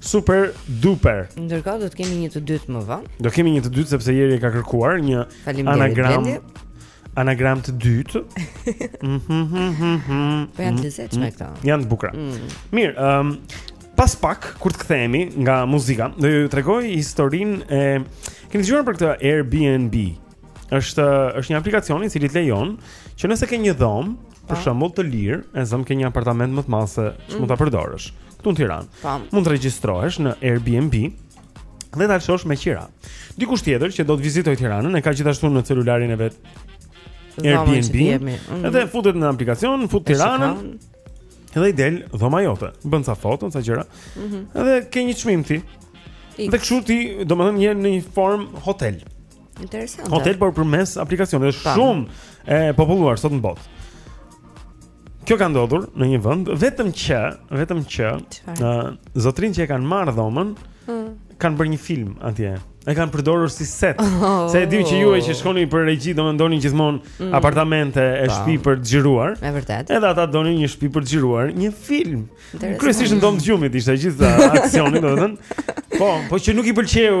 Super duper. Ndërkohë do të kemi një të dytë më vonë. Do kemi një të dytë sepse Jeri e ka kërkuar një anagram. Anagram të dytë. Mhm, mhm, mhm. Po janë të zëtë me këta. Janë të bukura. Mm. Mirë, ëm um, pas pak kur të kthehemi nga muzika, do ju tregoj historinë e keni dëgjuar për këtë Airbnb Është është një aplikacion i cili të lejon që nëse ke një dhomë, për po. shembull të lirë, e zëmë ke një apartament më të madh se ç'mund ta mm. përdorësh. Këtu në Tiranë. Po. Mund të regjistrohesh në Airbnb dhe ta lëshosh me qira. Dikush tjetër që do të vizitojë Tiranën e ka gjithashtu në celularin e vet Airbnb. Mm. Edhe futet në aplikacion, fut Tiranën. Edhe i del dhoma jote. Bën ca foto, ca gjëra. Mhm. Edhe ke një çmim ti. Dhe kështu ti, domethënë, je në një formë hotel. Interesant. Hotel por përmes aplikacionit është shumë e populluar sot në botë. Kjo ka ndodhur në një vend, vetëm që, vetëm që zotërinjtë që e kanë marrë dhomën, mm. kanë bërë një film atje. E kanë përdorur si set. Oh. Se e di që juve që shkoni për regji do doni gjithmonë mm. apartamente e pa. shpi për të xhiruar. Është vërtet. Edhe ata donin një shtëpi për të xhiruar, një film. Kryesisht në dhomë të gjumit ishte gjithë aksioni, domethënë. Po, po që nuk i pëlqeu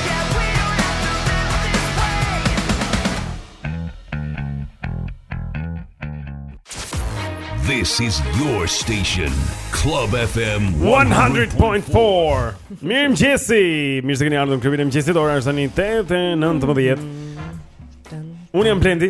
This is your station Club FM 100.4 Mirëmëngjesi Mirë se keni ardhur në klubin e mëngjesit Ora është tani tetë e nëntëmbëdhjetë Unë jam Blendi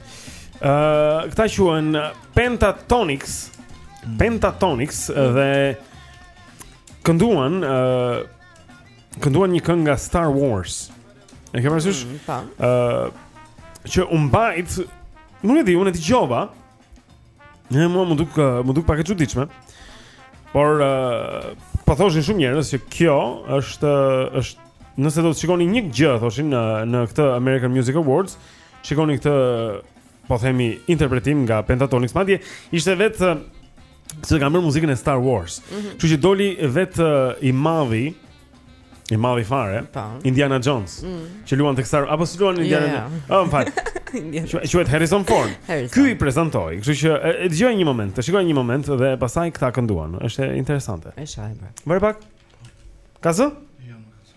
Uh, këta quhen Pentatonix mm. Pentatonix mm. Dhe Kënduan uh, Kënduan një këngë nga Star Wars E ke parasysh mm, po. uh, Që u mbajt Nuk e di, unë e dëgjova E mua më duk, më duk pak e çuditshme Por uh, Po thoshin shumë njerëz që kjo është, është Nëse do të shikoni një gjë Thoshin në, në këtë American Music Awards Shikoni këtë po themi interpretim nga Pentatonix. Madje ishte vetë se kanë bërë muzikën e Star Wars. Mm -hmm. Kështu që doli vetë uh, i madhi i madhi fare, pa. Po. Indiana Jones, mm -hmm. që luan tek Star apo s'luan Indiana? Yeah, yeah. Oh, fal. Quhet Harrison Ford. Ky i prezantoi. Kështu që e dëgjoj një moment, të shikoj një moment dhe pastaj këta kënduan. Është interesante. Është hajmë. Vër pak. Ka zë? Jo, nuk ka zë.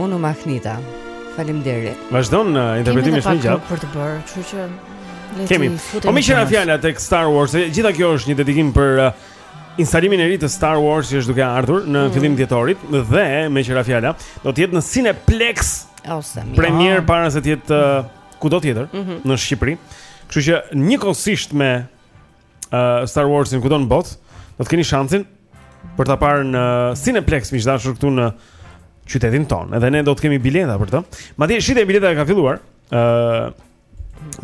Unë u mahnita. Faleminderit. Vazhdon në uh, interpretimin e shumë gjatë. Për të bërë, kështu që le të futem. Po më qenë fjala tek Star Wars, e gjitha kjo është një dedikim për uh, instalimin e ri të Star Wars që është duke ardhur në mm. fillim dhjetorit dhe me qenë fjala, do të jetë në Cineplex. Ose mi. Premier oh. para se të jetë uh, kudo tjetër mm -hmm. në Shqipëri. Kështu që njëkohësisht me uh, Star Wars-in kudo në botë, do të keni shansin për ta parë në Cineplex miq të dashur këtu në qytetin ton. Edhe ne do të kemi bileta për të. Madje shitja e biletave ka filluar. ë uh,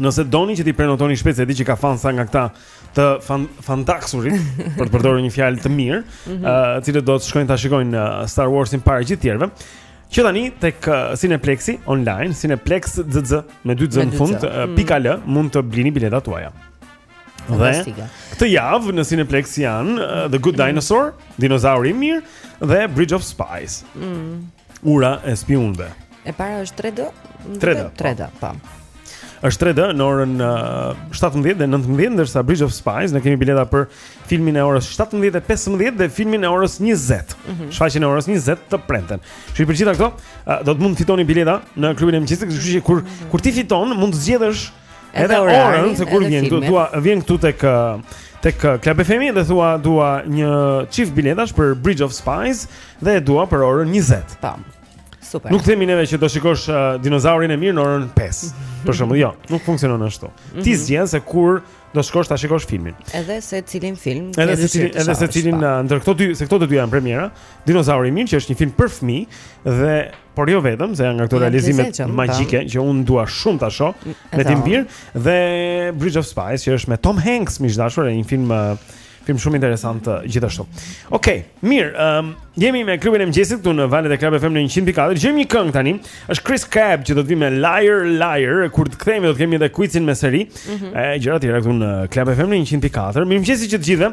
Nëse doni që t'i prenotoni shpejt se di që ka fansa nga këta të fan, fantaksurit për të përdorur një fjalë të mirë, ë mhm. uh, të cilët do të shkojnë ta shikojnë uh, Star Wars-in para gjithë të tjerëve. Që tani tek uh, Cineplexi online, Cineplex XX me dy x në fund, uh, mm..al mund të blini biletat tuaja. Dhe këtë javë në Cineplex janë uh, The Good Dinosaur, mm. Dinozauri i mirë dhe Bridge of Spies. Mm. Ura e spiunëve. E para është 3D? 3D. 3D, po. Është 3D në orën uh, 17 dhe 19 ndërsa Bridge of Spies ne kemi bileta për filmin e orës 17:15 dhe filmin e orës 20. Mm -hmm. Shfaqjen e orës 20 të premten. Kështu që për gjithë këto, uh, do të mund të fitoni bileta në klubin e mëngjesit, kështu që kur mm -hmm. kur ti fiton, mund të zgjedhësh Edhe orën, se kur vjen këtu, dua vjen këtu tek tek Club FM-i dhe thua dua një çift biletash për Bridge of Spies dhe e dua për orën 20. Tam. Super. Nuk themi neve që do shikosh uh, dinozaurin e mirë në orën 5. Për shembull, jo, nuk funksionon ashtu. Mm -hmm. Ti zgjedh se kur do shkosh ta shikosh filmin. Edhe se cilin film, edhe se cilin, edhe se cilin uh, ndër këto dy, se këto të dy janë premiera, Dinozauri i mirë që është një film për fëmijë dhe por jo vetëm, se janë nga këto realizime po. magjike që unë dua shumë ta shoh mm, me tim bir dhe Bridge of Spies që është me Tom Hanks miq të dashur, një film film shumë interesant gjithashtu. Okej, okay, mirë, um, jemi me klubin e mëngjesit këtu në valët e Club FM në 100.4. Dëgjojmë një këngë tani. Është Chris Cab që do të vijë me Liar Liar, kur të kthehemi do të kemi edhe quizin me seri. Mm -hmm. E gjëra të tjera këtu në Club FM në 100.4. Mirëmëngjesi të gjithëve.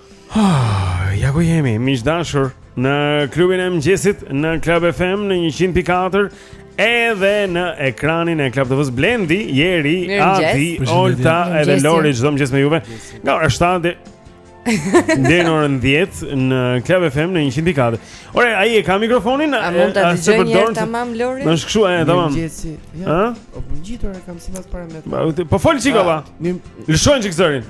Ah, ja ku jemi, miq të dashur, në klubin e mëngjesit në Club FM në 100.4 edhe në ekranin e Club TV-s Blendi, Jeri, Adi, Olta edhe Lori çdo mëngjes me juve. Nga ora 7 deri në orën 10 në Club FM në 100.4. Ore, ai e ka mikrofonin? A mund ta dëgjojmë një herë tamam Lori? Është kështu, e tamam. Ëh? Po ngjitur e kam sipas parametrave. Po fol çik pra. Ah, Lëshoje një çik zërin.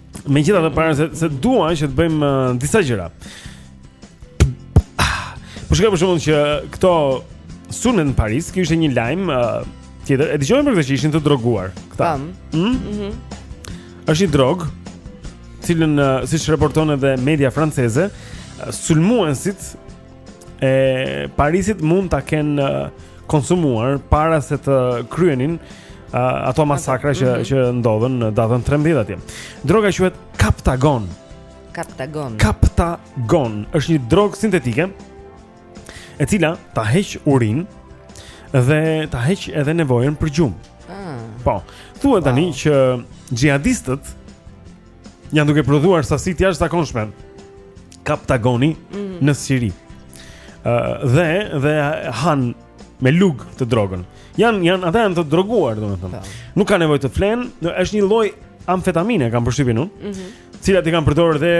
Megjithatë para se se dua që të bëjmë uh, disa gjëra. Po shikoj për shembull që këto sulmet në Paris, kjo ishte një lajm uh, tjetër. E dëgjojmë për këtë që ishin të droguar këta. Ëh. Mm? Mm -hmm. Mhm. Është një drogë, të cilën uh, siç raporton edhe media franceze, uh, sulmuesit e Parisit mund ta kenë konsumuar para se të kryenin ato masakra që mhm. që ndodhën në datën 13 atje. Droga quhet Captagon. Captagon. Captagon është një drogë sintetike e cila ta heq urinë dhe ta heq edhe nevojën për gjumë. Ah. Po. Thuhet tani wow. që xhihadistët janë duke prodhuar sasi të jashtëzakonshme kaptagoni mm -hmm. në Siri. Ë uh, dhe dhe hanë me lugë atë drogën. Jan jan ata janë të droguar domethënë. Po. Nuk ka nevojë të flenë, është një lloj amfetamine kam përshtypjen unë. Mm -hmm. Të cilat i kanë përdorur dhe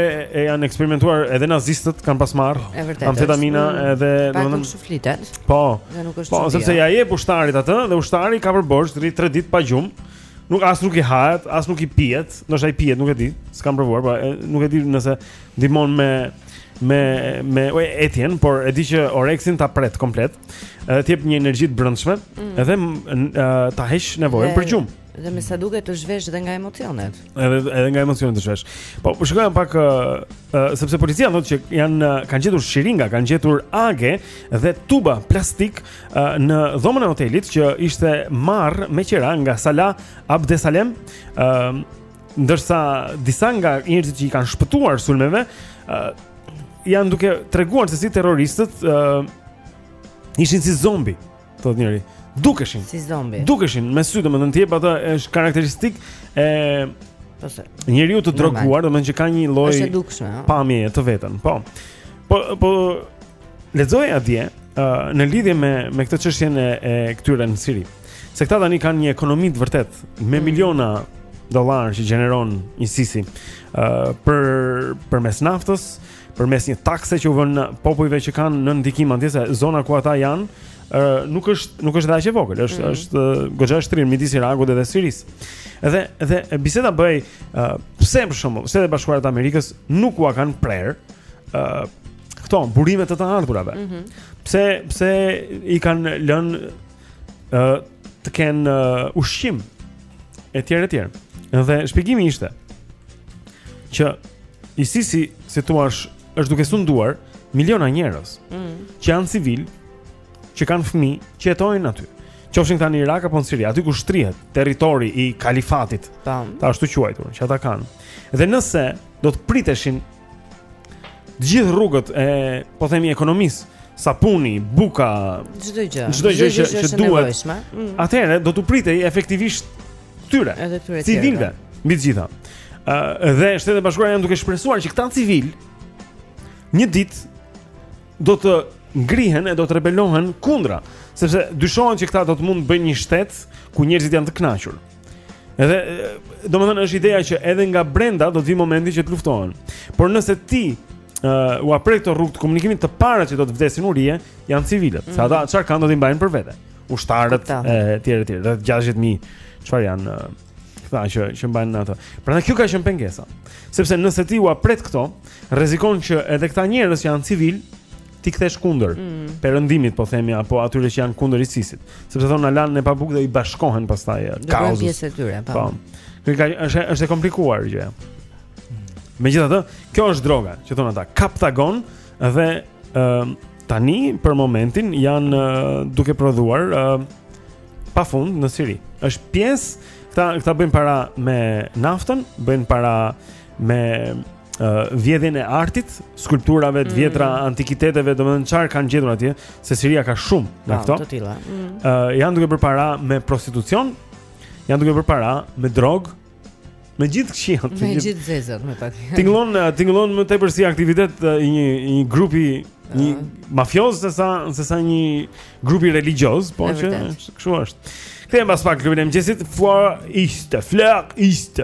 janë eksperimentuar edhe nazistët kanë pas marrë amfetamina mm -hmm. edhe domethënë. Po, flitet. Po. Dhe nuk është. Po, sepse ja jep ushtarit atë dhe ushtari ka për borxh rreth 3 ditë pa gjumë. Nuk as nuk i hahet, as nuk i pihet, ndoshta i pihet, nuk e di, s'kam provuar, po nuk e di nëse ndihmon me me me etjen, por e di që oreksin ta pret komplet. Edhe të jep një energji të brendshme, mm. edhe uh, ta heq nevojën për gjumë. Dhe me sa duket të zhvesh dhe nga emocionet. Edhe edhe nga emocionet të zhvesh. Po po shikojmë pak uh, uh, sepse policia thotë që janë uh, kanë gjetur shiringa, kanë gjetur age dhe tuba plastikë në dhomën e hotelit që ishte marrë me qira nga Salah Abdeslam, ë ndërsa disa nga njerëzit që i kanë shpëtuar sulmeve ë janë duke treguar se si terroristët ë ishin si zombi, thotë njëri. Dukeshin si zombi. Dukeshin me sy, domethënë të jep atë është karakteristikë e po e njeriu të droguar, domethënë që ka një lloj pamje të vetën. Po. Po po Lexoja atje uh, në lidhje me me këtë çështjen e, e këtyre në Siri. Se këta tani kanë një ekonomi të vërtetë me mm. miliona dollarë që gjeneron ISIS-i uh, për përmes naftës, përmes një takse që u vënë popujve që kanë nën ndikim atje se zona ku ata janë Uh, nuk është nuk është dhe aq e vogël, është mm. është uh, goxha shtrirë midis Irakut dhe Sirisë. Edhe edhe biseda bëhej uh, pse për shembull, Shtetet e Bashkuara të Amerikës nuk ua kanë prerë uh, këto burime të të ardhurave. Mm -hmm. Pse pse i kanë lënë ë uh, të kenë uh, ushqim etj etj. Dhe shpjegimi ishte që ISIS-i si të thuash është duke sunduar miliona njerëz mm -hmm. që janë civilë, që kanë fëmijë, që jetojnë aty. Qofshin këta në Irak apo në Siri, aty ku shtrihet territori i kalifatit. Tam. Të ashtuquajtur, që ata kanë. Dhe nëse do të priteshin gjithë rrugët e po themi ekonomisë, sapuni, buka, çdo gjë, çdo gjë që, që, që duhet. Mm. Atëherë do t'u pritej efektivisht tyre. Edhe tyre. Civilëve, mbi të gjitha. Ë uh, dhe Shtetet e Bashkuara janë duke shpresuar që këta civilë një ditë do të ngrihen e do të rebelohen kundra, sepse dyshohet që këta do të mund të bëjnë një shtet ku njerëzit janë të kënaqur. Edhe domethënë është ideja që edhe nga brenda do të vi momenti që të luftohen. Por nëse ti uh, ua pret këto rrugë të komunikimit të parët që do të vdesin urie, janë civilët. Mm -hmm. Se ata mhm. çfarë kanë do ta mbajnë për vete. Ushtarët e tjerë e tjerë, rreth 60000 çfarë janë këta që që mbajnë ato. Prandaj kjo ka qenë pengesa. Sepse nëse ti ua pret këto, rrezikon që edhe këta njerëz që janë civilë t'i kthesh kundër mm. perëndimit po themi apo atyre që janë kundër ISIS-it, sepse thonë na lanë ne pa bukë dhe i bashkohen pastaj eh, kauzës. Një pjesë e tyre, po. Po. Kjo ka është është e komplikuar gjë. Megjithatë, kjo është droga, që thonë ata, Captagon dhe ë uh, tani për momentin janë uh, duke prodhuar ë uh, pafund në Siri. Është pjesë këta këta bëjnë para me naftën, bëjnë para me uh, vjedhjen e artit, skulpturave të mm. vjetra, mm. antikiteteve, domethënë çfarë kanë gjetur atje, se Siria ka shumë nga këto. Të tilla. Mm. Uh, janë duke bërë para me prostitucion, janë duke bërë para me drogë. Me gjithë të këqijat, me gjithë të zezat me pak. Tingëllon, tingëllon më tepër si aktivitet i një i një grupi një uh. mafioz sesa sesa një grupi religjioz, po që kështu është. Kthehemi pas pak klubin e mëngjesit, Far East, Flag East.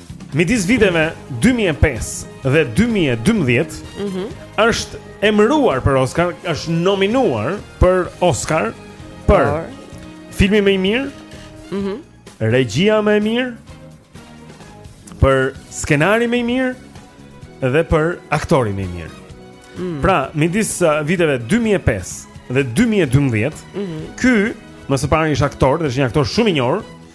Midis viteve 2005 dhe 2012, ëh, mm është emëruar për Oscar, është nominuar për Oscar për filmi më i mirë, ëh, mm regjia më e mirë, për skenari më i mirë dhe për aktorin më i mirë. Mm. Pra, midis uh, viteve 2005 dhe 2012, mm -hmm. ky më së pari ishte aktor, dhe ishte një aktor shumë i njohur,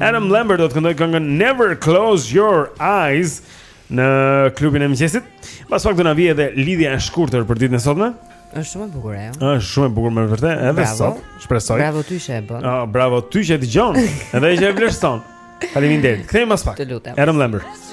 Adam Lambert do të këndojë këngën Never Close Your Eyes në klubin e mëngjesit. Pas pak do na vijë edhe lidhja e shkurtër për ditën e sotme. Është shumë e bukur ajo. Është shumë e bukur me vërte, edhe sot. Shpresoj. Bravo ty që e bën. Ah, bravo ty që e dëgjon. Edhe që e vlerëson. Faleminderit. Kthehemi pas pak. Të lutem. Adam Lambert.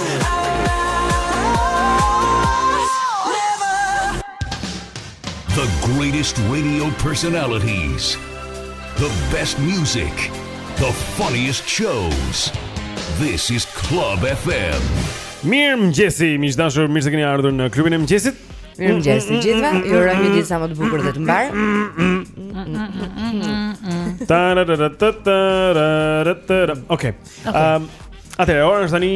The greatest radio personalities. The best music. The funniest shows. This is Club FM. Mirë mëngjesi, miq të dashur, mirë se keni ardhur në klubin e mëngjesit. Mirë mëngjes të gjithëve. Ju uroj një ditë sa më të bukur dhe të mbarë. Okej. Okay. Okay. Um, Atëherë, ora është tani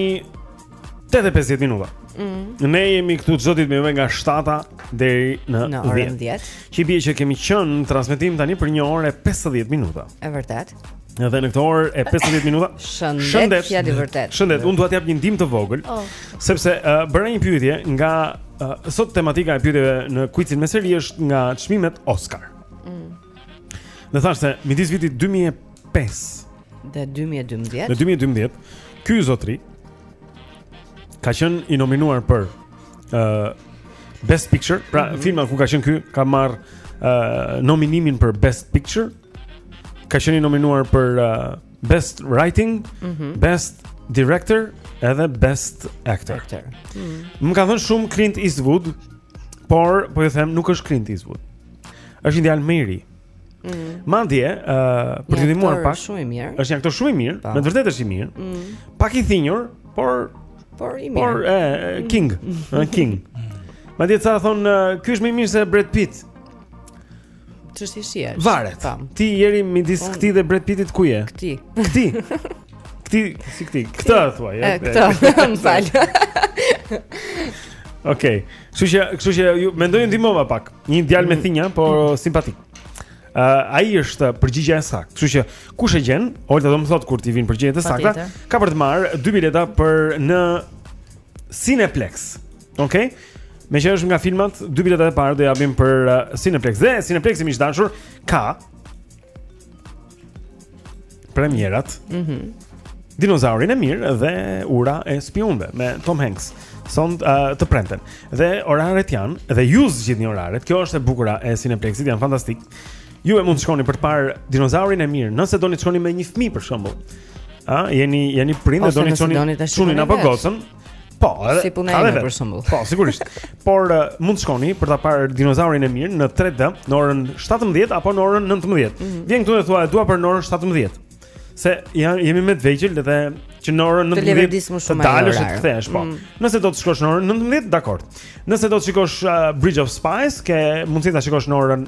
8 e 50 minuta. Mm. Ne jemi këtu çdo ditë nga 7-a deri në 10. Në orën 10. Që bie që kemi qenë në transmetim tani për 1 orë e 50 minuta. Është vërtet. Edhe në këtë orë e 50 minuta. Shëndet, shëndet fjalë vërtet. Shëndet, unë dua të jap një ndihmë të vogël. Oh. Sepse uh, bëra një pyetje nga uh, sot tematika e pyetjeve në kuizin me seri është nga çmimet Oscar. Mm. Dhe thashë se midis vitit 2005 Dhe 2012. Dhe 2012, ky zotri ka qenë i nominuar për ë uh, Best Picture, pra mm -hmm. filma ku ka qenë ky ka marrë uh, nominimin për Best Picture. Ka qenë i nominuar për uh, Best Writing, mm -hmm. Best Director edhe Best Actor. actor. Mm -hmm. Më kanë thënë shumë Clint Eastwood, por po ju them nuk është Clint Eastwood. Është një djalë më i ri. Mm. Madje, ë, uh, për të ndihmuar pak. Është shumë i mirë. Është një aktor shumë i mirë, me të vërtetë është i mirë. Mm. Pak i thinjur, por por i mirë. Por e mm. King, ë King. Madje ca thonë, ky është më i mirë se Brad Pitt. Çështje shijesh. Varet. Ti Jeri midis po. këtij dhe Brad Pittit ku je? Këti. Këti. Këti, si këti. Këtë thua, ja. Këtë, më fal. Okej. Kështu që, kështu që mendoj ju ndihmova pak. Një djalë me mm. thinja, por mm. simpatik. Ë, uh, ai është përgjigja e saktë. Kështu që kush e gjen, Olta do më thotë kur t'i vijnë përgjigjet e sakta, ka për të marrë dy bileta për në Cineplex. Okej? Okay? Meqë është nga filmat, dy biletat e para do japim për uh, Cineplex. Dhe Cineplexi miq të dashur ka premierat. Mhm. Mm Dinozaurin e mirë dhe ura e spiunëve me Tom Hanks. Sot uh, të premten. Dhe oraret janë dhe ju zgjidhni oraret. Kjo është e bukura e Cineplexit, janë fantastik. Ju mund të shkoni për të parë dinozaurin e mirë, nëse doni të shkoni me një fëmijë për shembull. A jeni jeni prind doni të shkoni? Çunin apo gocën? Po, edhe si puna ime për shembull. Po, sigurisht. Por uh, mund të shkoni për ta parë dinozaurin e mirë në 3D në orën 17 apo në orën 19. Mm -hmm. Vjen këtu dhe thua, "Dua për në orën 17." Se jam jemi më të vegjël dhe që në orën 19 të dalësh të kthesh, po. Mm. Nëse do të shkosh në orën 19, dakord. Nëse do të shikosh uh, Bridge of Spies, ke mundësi ta shikosh në orën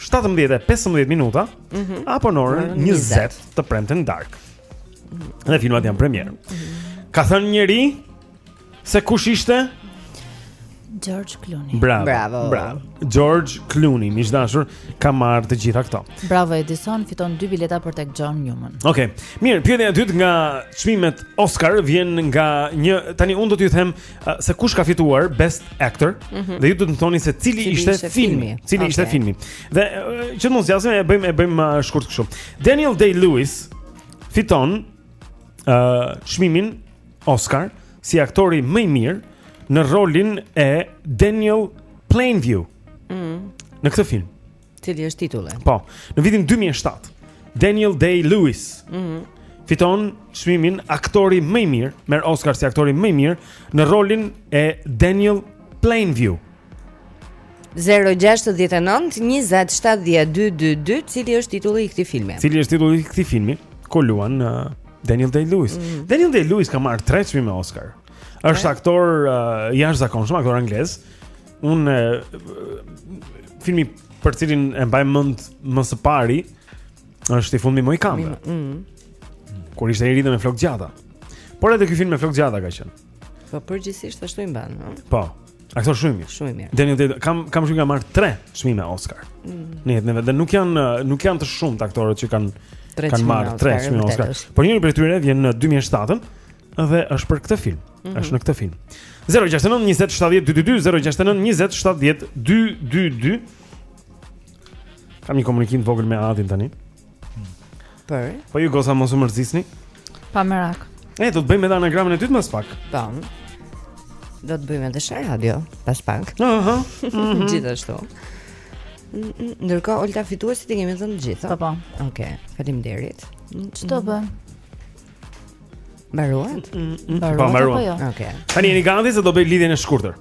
17 e 15 minuta mm -hmm. apo në orën 20 të premten në darkë. Dhe filmat janë premierë. Ka thënë njëri se kush ishte? George Clooney. Bravo. Bravo. Bravo. George Clooney, miq të dashur, ka marrë të gjitha këto. Bravo Edison, fiton dy bileta për tek John Newman. Okej. Okay. Mirë, pyetja e dytë nga çmimet Oscar vjen nga një tani unë do t'ju them uh, se kush ka fituar Best Actor mm -hmm. dhe ju do të më thoni se cili, cili ishte, ishte filmi, filmi. cili okay. ishte filmi. Dhe uh, që mos zgjasim e bëjmë e bëjmë uh, shkurt kështu. Daniel Day-Lewis fiton ë uh, çmimin Oscar si aktori më i mirë në rolin e Daniel Plainview. Mm. Në këtë film. Cili është titulli? Po, në vitin 2007, Daniel Day-Lewis. Mhm. Fiton çmimin aktori më i mirë, merr Oscar si aktori më i mirë në rolin e Daniel Plainview. 0-6-19-27-12-22 Cili është titulli i këti filmi? Cili është titulli i këti filmi? Ku luan uh, Daniel Day-Lewis mm -hmm. Daniel Day-Lewis ka marrë tre çmime Oscar është aktor uh, i jashtëzakonshëm, aktor anglez Unë uh, Filmi për cilin e mbaj mend më së pari është I fundmi i mohikanëve mm -hmm. Kur ishte i ri dhe me flokë të gjata Por edhe ky film me flokë të gjata ka qenë Po përgjithsisht ashtu i mban, no? Po. Aktor shumë i mirë. Shumë i mirë. Daniel Day-Lewis, kam kam shumë marrë 3 çmime Oscar. Mm. Në jetën e vet, nuk janë nuk janë të shumtë aktorët që kanë kanë marrë 3 çmime Oscar. Por njëri prej tyre vjen në 2007-ën dhe është për këtë film. Mm -hmm. Është në këtë film. 069 20 70 222 069 20 70 222 Kam një komunikim të vogël me Adin tani. Po. Po ju goca mos u mërzisni. Pa merak. Ne do të bëjmë edhe anagramën e dytë më pas. Po. Do të bëjmë edhe shar radio pas pak. Aha. Mhm. Gjithashtu. Ndërkohë Olta fituesit i kemi dhënë gjithë. Po po. Okej. Faleminderit. Ç'do bëjmë? Mbaruat? Mm, mm, mm. Mbaruat po, apo jo? Okej. Tani jeni gati se do bëj lidhjen e shkurtër.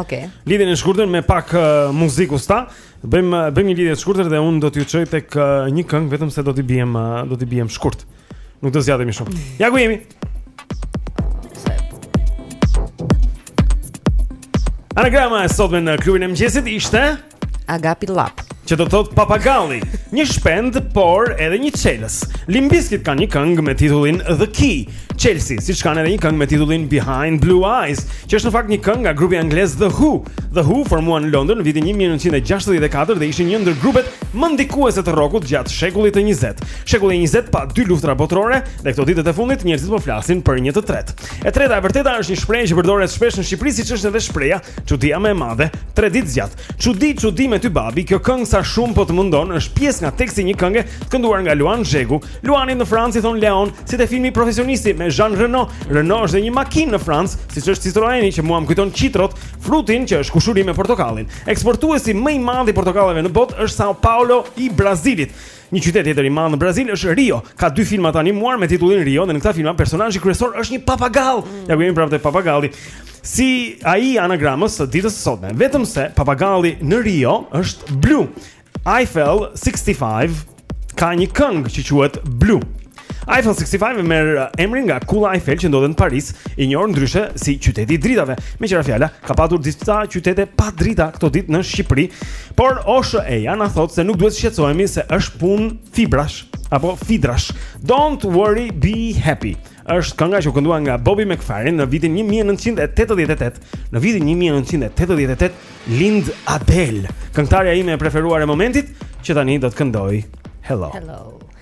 Okej. Lidhjen e shkurtër me pak uh, muzikë usta. Bëjmë uh, bëjmë një lidhje të shkurtër dhe unë do t'ju çoj tek uh, një këngë vetëm se do t'i biem uh, do t'i biem shkurt. Nuk do zgjatemi shumë. Mm. Ja ku jemi. Anagrama e sotme në klubin e mëngjesit ishte Agapi Lap. Që do të thotë papagalli, një shpend, por edhe një çelës. Limp Bizkit kanë një këngë me titullin The Key. Çelësi, siç kanë edhe një këngë me titullin Behind Blue Eyes, që është në fakt një këngë nga grupi anglez The Who. The Who u formuan në Londër në vitin 1964 dhe ishin një ndër grupet më ndikuese të rockut gjatë shekullit të 20. Shekulli i 20 pa dy luftëra botërore dhe këto ditët e fundit njerëzit po flasin për një të tretë. E treta e vërteta është një shprehje që përdoret shpesh në Shqipëri siç është edhe shprehja çudia më e madhe, tre ditë zgjat. Çudi, çudi me ty babi, kjo këngë sa shumë po të mundon, është pjesë nga teksti i një kënge të kënduar nga Luan Zhegu. Luanit në Francë i thonë Leon, si te filmi Profesionisti me Jean Reno. Reno është dhe një makinë në Francë, siç është Citroëni që mua më kujton qitrot, frutin që është kushëri me portokallin. Eksportuesi më i madh i portokalleve në botë është Sao Paulo i Brazilit. Një qytet tjetër i madh në Brazil është Rio. Ka dy filma të animuar me titullin Rio dhe në këta filma personazhi kryesor është një papagall. Mm. Ja ku jemi prapë te papagalli. Si ai anagramës së ditës së sotme. Vetëm se papagalli në Rio është blu. Eiffel 65 ka një këngë që quhet Blue. Eiffel 65 merr uh, emrin nga Kulla Eiffel që ndodhet në Paris, i njohur ndryshe si qyteti i dritave. Meqë ra fjala, ka patur disa qytete pa drita këto ditë në Shqipëri, por OSHEE-ja na thotë se nuk duhet shqetësohemi se është punë fibrash apo fiderash. Don't worry, be happy. Është kënga që u këndua nga Bobby McFerrin në vitin 1988. Në vitin 1988 lind Adele, këngëtarja ime e preferuar e momentit, që tani do të këndojë Hello. Hello.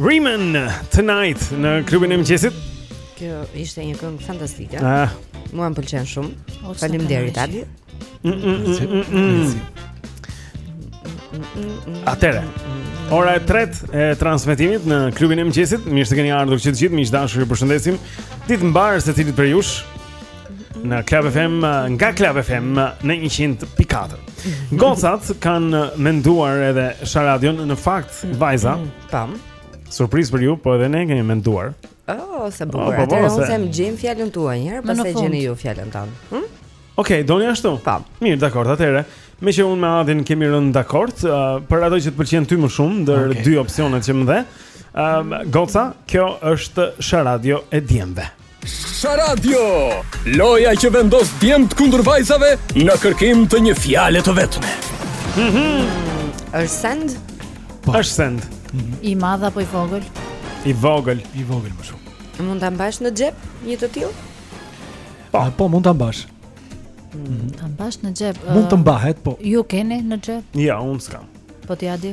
Riemann tonight në klubin e mëngjesit. Kjo ishte një këngë fantastike. Ah. Mua më pëlqen shumë. Faleminderit Adi. Mm, mm, mm, Atëherë. Ora e tretë e transmetimit në klubin e mëngjesit. Mirë se keni ardhur që të gjithë, miq të dashur, ju përshëndesim. Ditë të mbarë secilit prej jush. në Club FM nga Club FM në 100.4. Gocat kanë menduar edhe Sharadion në fakt vajza. Tam. Surprizë për ju, po edhe ne kemi menduar. Oh, sa bukur. Oh, po, po, Atëherë unë them gjejm fjalën tuaj një herë, pastaj gjeni ju fjalën tonë. Hm? Okej, okay, doni ashtu? Po. Mirë, dakord, atëherë. Meqë unë me Adin kemi rënë dakord, uh, për ato që të pëlqen ty më shumë ndër okay. dy opsionet që më dhe. Ëm, um, Goca, kjo është Sharadio e djemve. Sharadio, loja që vendos djemt kundër vajzave në kërkim të një fjale të vetme. Është send? Po. Është send. I madh apo i vogël? I vogël, i vogël më shumë. Mund ta mbash në xhep një të tillë? Po, po mund ta mbash. Mm, ta mbash në xhep. Mund të mbahet, po. Ju keni në xhep? Jo, unë s'kam. Po ti Adi?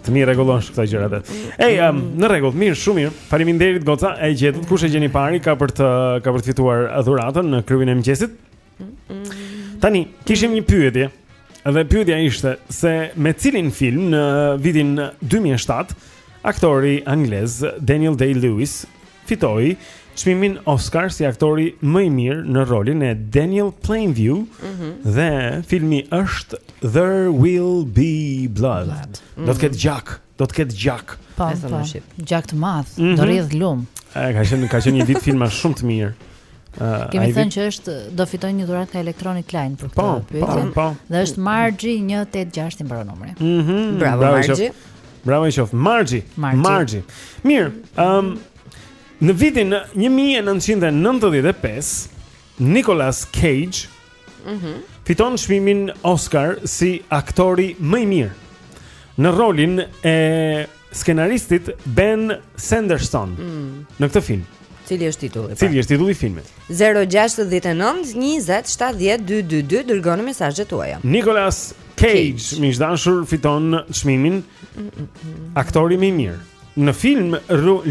Të m'i rregullosh këto gjëra vetë. Ej, um, në rregull, mirë, shumë mirë. Faleminderit goca. E gjetët kush e gjen i pari ka për të ka për të fituar dhuratën në klubin e mëngjesit. Tani kishim një pyetje. Dhe pyetja ishte se me cilin film në vitin 2007 aktori anglez Daniel Day-Lewis fitoi çmimin Oscar si aktori më i mirë në rolin e Daniel Plainview mm -hmm. dhe filmi është There Will Be Blood. Mm -hmm. Do të ketë gjak, do të ketë gjak. Po, po. gjak të madh, mm -hmm. do rrjedhë lumë. Ai ka qenë ka qenë një vit filma shumë të mirë. Uh, Kemi thënë që është do fitojë një dhuratë nga Electronic Line për këtë po, pyetje. Po, po. Dhe është Margi 186 i mbaron numri. Mhm. Mm Bravo, Bravo Margi. Bravo i qoftë. Marxhi. Marxhi. Mirë, ëm um, në vitin 1995 Nicolas Cage mm -hmm. fiton çmimin Oscar si aktori më i mirë në rolin e skenaristit Ben Sanderson mm -hmm. në këtë film. Cili është titulli? Cili është titulli i filmit? 069 20 70 222 dërgoni mesazhet tuaja. Nicolas Cage, miq të dashur fiton çmimin aktori më i mirë. Në film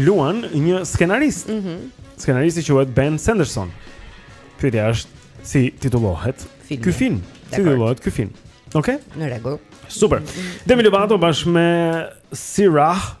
luan një skenarist. Mhm. Mm Skenaristi quhet Ben Sanderson. Pyetja është si titullohet ky film? Si titullohet ky film? Okej? Okay? Në rregull. Super. Demi Lovato bashkë me Sirah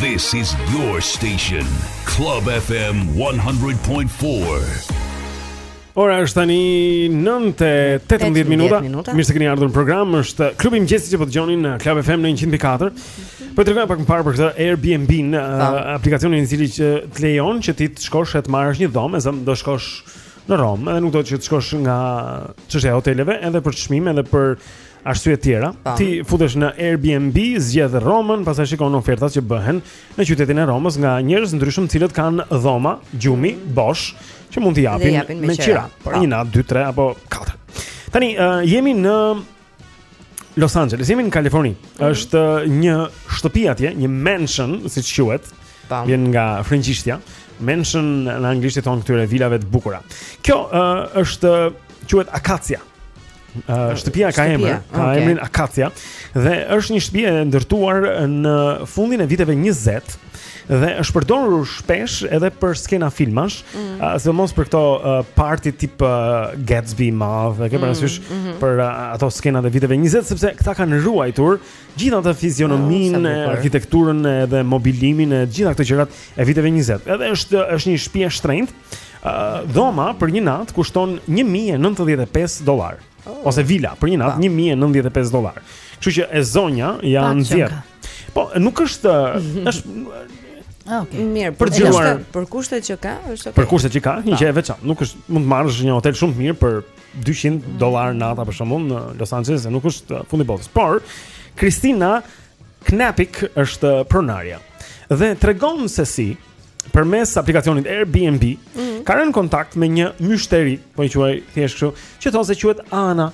This is your station, Club FM 100.4. Ora është tani 9:18 minuta. Mirë se keni ardhur në program. Është klubi i mëngjesit që po dëgjoni në Club FM në 104. Po tregoja pak më parë për këtë Airbnb-në, aplikacionin i cili që të lejon që ti të shkosh e të marrësh një dhomë, zëm do shkosh në Romë, edhe nuk do të shkosh nga çështja e hoteleve, edhe për çmim, edhe për arsye të tjera. Ti futesh në Airbnb, zgjedh Romën, pastaj shikon ofertat që bëhen në qytetin e Romës nga njerëz të ndryshëm, të cilët kanë dhoma, gjumi, bosh, që mund t'i japin, japin me, me qira, për një natë, 2, 3 apo 4. Tani uh, jemi në Los Angeles, jemi në Kaliforni. Mm -hmm. Është një shtëpi atje, një mansion, siç quhet. Vjen nga frëngjishtja. Mansion në anglisht i thonë këtyre vilave të bukura. Kjo uh, është quhet Acacia. Uh, shtëpia ka emër, ka okay. emrin Akacia dhe është një shtëpi e ndërtuar në fundin e viteve 20 dhe është përdorur shpesh edhe për skena filmash, mm -hmm. uh, sidomos për këto uh, party tip uh, Gatsby i Madh, e ke mhm, parasysh mm -hmm. për uh, ato skenat e viteve 20 sepse këta kanë ruajtur gjithë atë fizionominë, oh, arkitekturën edhe mobilimin e të gjitha këto gjërat e viteve 20. Edhe është është një shtëpi e shtrenjtë. Dhoma për një natë kushton 1095 dollar. Oh. Ose vila për një natë 1095 dollar. Kështu që e zonja ia nxjerr. Po, nuk është është ah, Okej. Mirë, për gjuar për kushtet që ka, është okay. Për kushtet që ka, një gjë e veçantë. Nuk është mund të marrësh një hotel shumë të mirë për 200 dollar nata për shembull në Los Angeles, nuk është fundi i botës. Por Kristina Knapik është pronarja dhe tregon se si përmes aplikacionit Airbnb mm -hmm. ka rënë kontakt me një myshteri, po i quaj thjesht kështu, që thonë se quhet Ana.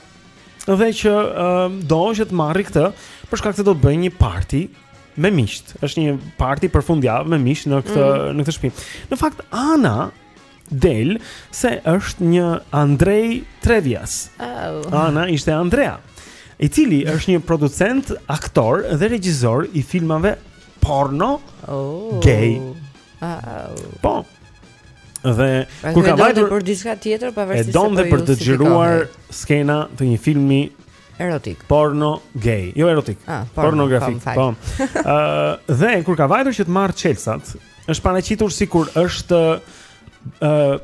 Dhe që uh, do që ta marri këtë, për shkak se do të bëjë një party me miqt. Është një party për fundjavë me miqt në këtë mm -hmm. në këtë shtëpi. Në fakt Ana del se është një Andrej Trevias. Oh. Ana ishte Andrea, i cili është një producent, aktor dhe regjisor i filmave porno oh. gay. Oh. Po. Dhe pra, kur ka vajtur për diçka tjetër pavarësisht se donte për të xhiruar skena të një filmi Erotik. Porno gay. Jo erotik. Ah, porno, pornografik. Po. Ëh, uh, dhe kur ka vajtur që të marrë çelsat, është paraqitur sikur është ëh uh,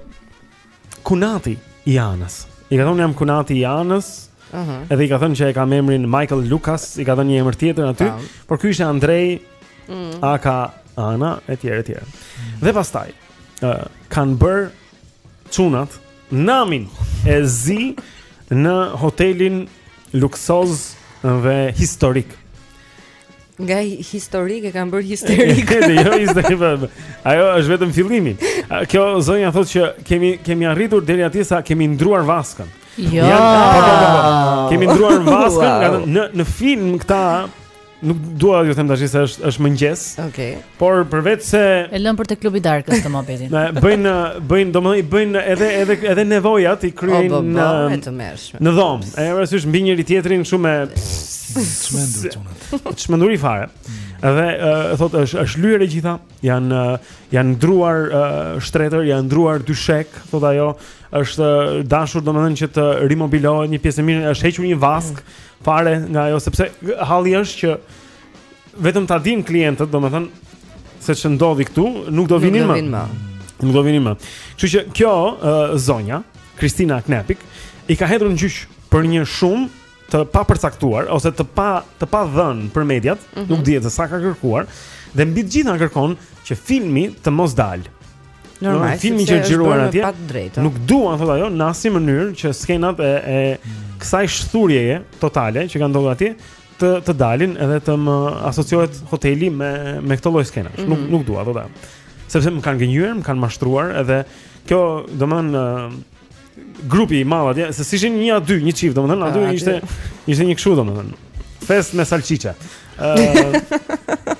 kunati i Anës. I ka thënë jam kunati i Anës. Ëh. Uh -huh. Edhe i ka thënë që e ka emrin Michael Lucas, i ka dhënë një emër tjetër aty, por ky ishte Andrei. Mm. Aka Ana etj etj. Dhe pastaj ëh uh, kanë bër çunat namin e zi në hotelin luksoz dhe historik. Nga historik e kanë bërë histerik. Jo histerik. Po, po. Ajo është vetëm fillimi. Kjo zonja thotë që kemi kemi arritur deri atje sa kemi ndruar vaskën. Jo. Ja, po, po, po, po. Kemi ndruar vaskën wow. në në film këta Nuk dua t'ju them tash se është është mëngjes. Okej. Okay. Por për vetë se e lëm për te klubi darkës të Mondit. Ne bëjnë bëjnë domethënë i bëjnë edhe edhe edhe nevojat i kryejnë oh, në në dhomë. E rësysh mbi njëri tjetrin shumë të çmendur çunat. Çmenduri fare. Edhe thotë është është lyer e gjitha, janë janë ndruar shtretër, janë ndruar dyshek, thotë ajo, është dashur domethënë që të rimobilohet një pjesë e mirë, është hequr një vaskë. fare nga ajo sepse halli është që vetëm ta dinë klientët, domethënë se ç'ndodhi ndodhi këtu, nuk do vinin më. Nuk do vinin më. Kështu që kjo uh, zonja, Kristina Knepik, i ka hedhur në gjyq për një shumë të papërcaktuar ose të pa të padhënë për mediat, mm -hmm. nuk dihet se sa ka kërkuar dhe mbi të gjitha kërkon që filmi të mos dalë. Normal, filmi që u xhirua atje. Nuk dua thotë ajo në asnjë mënyrë që skenat e e hmm. kësaj shthurjeje totale që kanë ndodhur atje të të dalin edhe të më asociohet hoteli me me këtë lloj skenash. Mm -hmm. Nuk mhm. nuk dua thotë ajo. Sepse më kanë gënjyer, më kanë mashtruar edhe kjo domthon grupi i madh atje, se s'ishin një a dy, një çift, domethënë aty ah, ishte ishte një kështu domethënë. Festë me salçiçe. Ëh.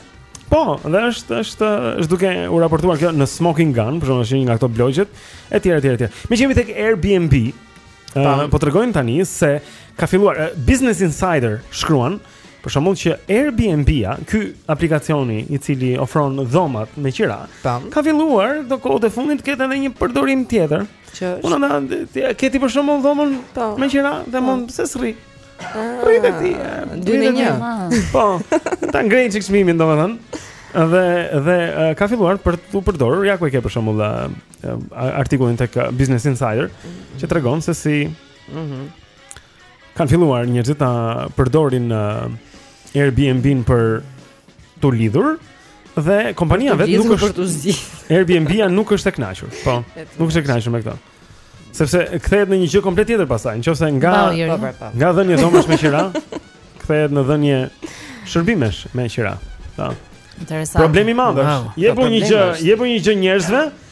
Po dhe është është është duke u raportuar kjo në Smoking Gun, që është një nga ato blogjet, etj etj etj. Meqë jemi tek Airbnb. Uh, po të tregoj tani se ka filluar uh, Business Insider shkruan për shembull që Airbnb-a, ky aplikacioni i cili ofron dhomat me qira, ka filluar do kohët e fundit të ketë edhe një përdorim tjetër. Që është. Unë nga ti ke ti për shembull dhomën po. me qira dhe mund po. se s'rri. Ah, rri te ti. Dy në një. Po. Ta ngrej çik çmimin domethënë. Dhe dhe ka filluar për tu përdorur, ja ku e ke për shembull artikullin tek Business Insider që tregon se si Mhm. kanë filluar njerëzit ta përdorin uh, Airbnb-n për tu lidhur dhe kompania vetë nuk është Airbnb-a nuk është e kënaqur. Po, nuk është e kënaqur me këtë. Sepse kthehet në një gjë komplet tjetër pastaj, nëse nga po, po, po. nga dhënia dhomash me qira, kthehet në dhënie shërbimesh me qira. Po. Interesant. Problemi i madh është. Jepu një gjë, jepu një gjë njerëzve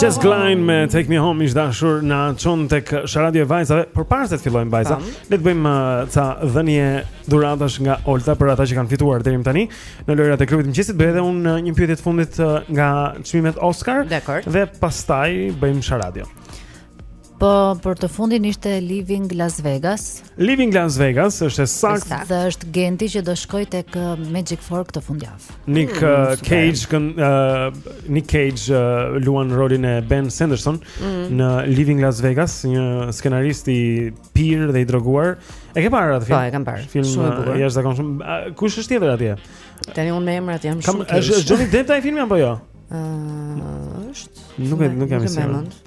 Jess Glynne me Take Me Home ish dashur na çon tek Sha Radio e vajzave Por para se të fillojmë vajza Le të bëjmë uh, ca dhënie dhuratash nga Olta Për ata që kanë fituar deri më tani Në lojrat e klubit të mëngjesit Bëj edhe unë uh, një pyetje të fundit uh, nga çmimet Oscar Dakord Dhe pastaj bëjmë Sha Radio Po, për të fundit ishte Leaving Las Vegas. Leaving Las Vegas është saktë. Dhe është Genti që do shkojë tek uh, Magic Four këtë fundjavë. Nick mm, uh, Cage kën uh, Nick Cage uh, luan rolin e Ben Sanderson mm. në Leaving Las Vegas, një skenarist i pirë dhe i droguar. E ke parë atë film? Po, e kam parë. Film shumë i uh, bukur. Ja, zakonisht. Uh, kush është tjetër atje? Tani unë me emrat jam shumë. Është Johnny Depp ai filmi apo jo? Ëh, uh, është. Nuk e nuk jam i sigurt.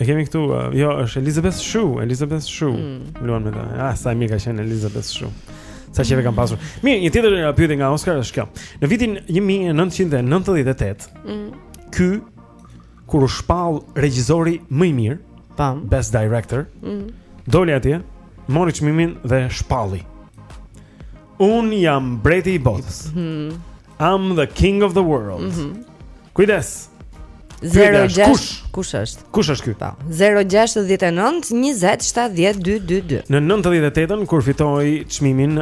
E kemi këtu, uh, jo, është Elisabeth Shue, Elisabeth Shue, mm. luan me ta, ah, sa e mirë ka qenë Elisabeth Shue, sa qejf e kam pasur. Mirë, një tjetër uh, pyetje nga Oscar është kjo. Në vitin 1998, mm. ky, kur u shpall regjisori më i mirë, Pam. Best Director, mm. doli atje, mori çmimin dhe shpalli. Unë jam mbreti i botës. Mm -hmm. I'm the king of the world. Mm -hmm. Kujdes. 06 kush? kush është? Kush është ky? Po. 069 20 70 222. Në 98-ën kur fitoi çmimin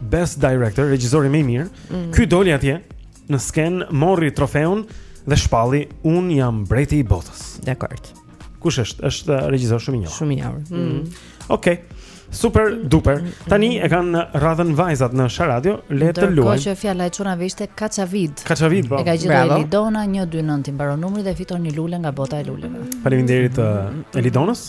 Best Director, regjisori më i mirë, mm -hmm. ky doli atje në skenë mori trofeun dhe shpalli unë jam mbreti i botës. Dakord. Kush është? Është uh, regjisor shumë i njohur. Shumë i njohur. Mm. Mm. Okej. Okay. Super mm, duper. Mm, mm. Tani e kanë radhën vajzat në Sha Radio, le të luajmë. Kjo që fjala e çunave ishte Kaçavid. Kaçavid, po. E ka gjetur Elidona 129 i mbaron numri dhe fiton një lule nga bota e luleve. Faleminderit uh, Elidonës.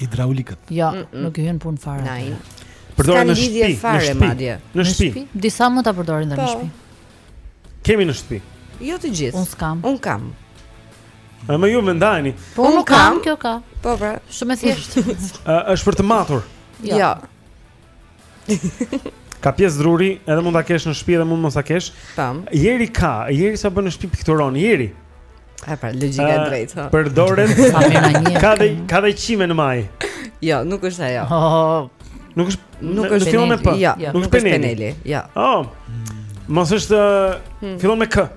Hidraulikët. Jo, mm -mm. nuk i hyn punë fare. Nai. Përdoren në shtëpi, në shtëpi. Madje. Në shtëpi. Disa mund ta përdorin dhe në po. shtëpi. Kemi në shtëpi. Jo të gjithë. Un s'kam. Un kam. A më ju mendani? Po un kam, kjo ka. Po pra, shumë e thjeshtë. Është për të matur. Jo. Ja. Jo. Ka pjesë druri, edhe mund ta kesh në shtëpi dhe mund mos ta kesh. Tam. Njëri ka, njeri që bën në shtëpi pikturon, njeri. A pra, logjika e drejtë. Po. Përdoren sa më na një. Ka dhe ka dhe qime në maj. Jo, nuk është ajo. Oh, nuk është nuk është fillon me p. Jo, nuk është peneli. Jo. Oh. Mos është hmm. fillon me k.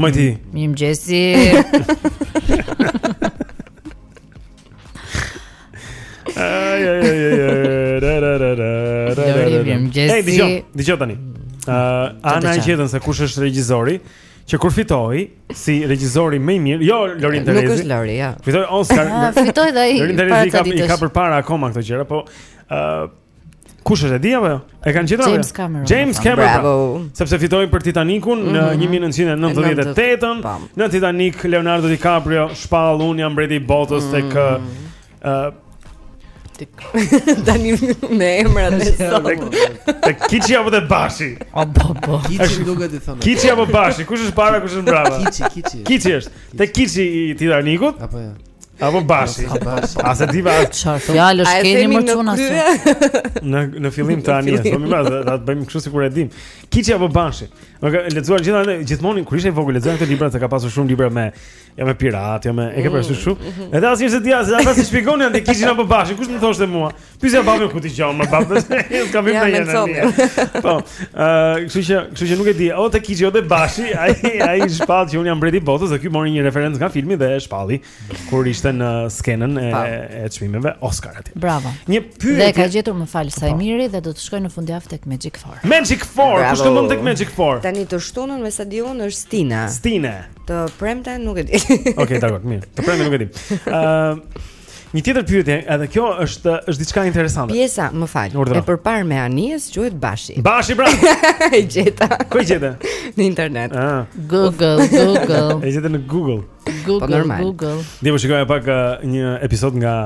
Më ti. Mirëmëngjesi. Ai ai ai ai. Ra ra ra ra. Mirëmëngjesi. Ej, dëgjo, dëgjo tani. Ëh, uh, ana e gjetën se kush është regjizori që kur fitoi si regjizori më i mirë, jo Lorin Terezi. Nuk është Lori, ja. Fitoi Oscar. Ah, fitoi dhe ai. Lorin Terezi ka i ka përpara akoma këto gjëra, po ëh uh, Kush është e di apo jo? E kanë gjetur James Cameron. James Cameron. Bravo. Sepse fitoi për Titanicun në 1998. Mhm. Po. Në Titanic Leonardo DiCaprio shpall un jam mbreti i botës mm. tek ë Tani me emrat sot. Te Kiçi apo te Bashi? O po po. Kiçi duhet t'i thonë. Kiçi apo Bashi? Kush është para, kush është mbrapa? Kiçi, Kiçi. Kiçi është. Tek Kiçi i Titanicut. Apo jo. Apo bashi. As e di bash. Çfarë fjalësh keni më çuna? Në në fillim të anijes, po më pas, do ta bëjmë kështu sikur e dim. Kiçi apo bashi. Unë kam lexuar gjithmonë gjithmonë kur isha i vogël lexoja këto libra se ka pasur shumë libra me ja me pirat, ja me e ke parasysh mm, shumë. Mm-hmm. Edhe asnjë s'e di as ata s'i shpjegonin ty kiçin apo bashin. Kush më thoshte mua? Pyesja babën, ku ti qenë, më babë. Ska vim në jenë. Po. Ë, kështu që, kështu që nuk e di. O te kiçi, o te bashi, ai ai shpall që un jam mbreti i botës dhe ky mori një referencë nga filmi dhe e shpalli kur ishte në skenën e po. e çmimeve Oscar aty. Bravo. Një pyetje. Dhe e ka gjetur më fal sa i po. Miri dhe do të shkojë në fundjavë tek Magic 4. Magic 4, kush këndon tek Magic 4? Tani të shtunën me sa di un është Stina. Stina. Të premten nuk e di. Okej, dakor, mirë. Të premten nuk e di. Ë, Një tjetër pyetje, edhe kjo është është diçka interesante. Pjesa, më fal, e përparme e anijes quhet Bashi. Bashi pra. e gjeta. Ku e gjeta? Në internet. Ah. Google, Google. e gjeta në Google. Google, po normal. Google. Dhe po shikoja pak uh, një episod nga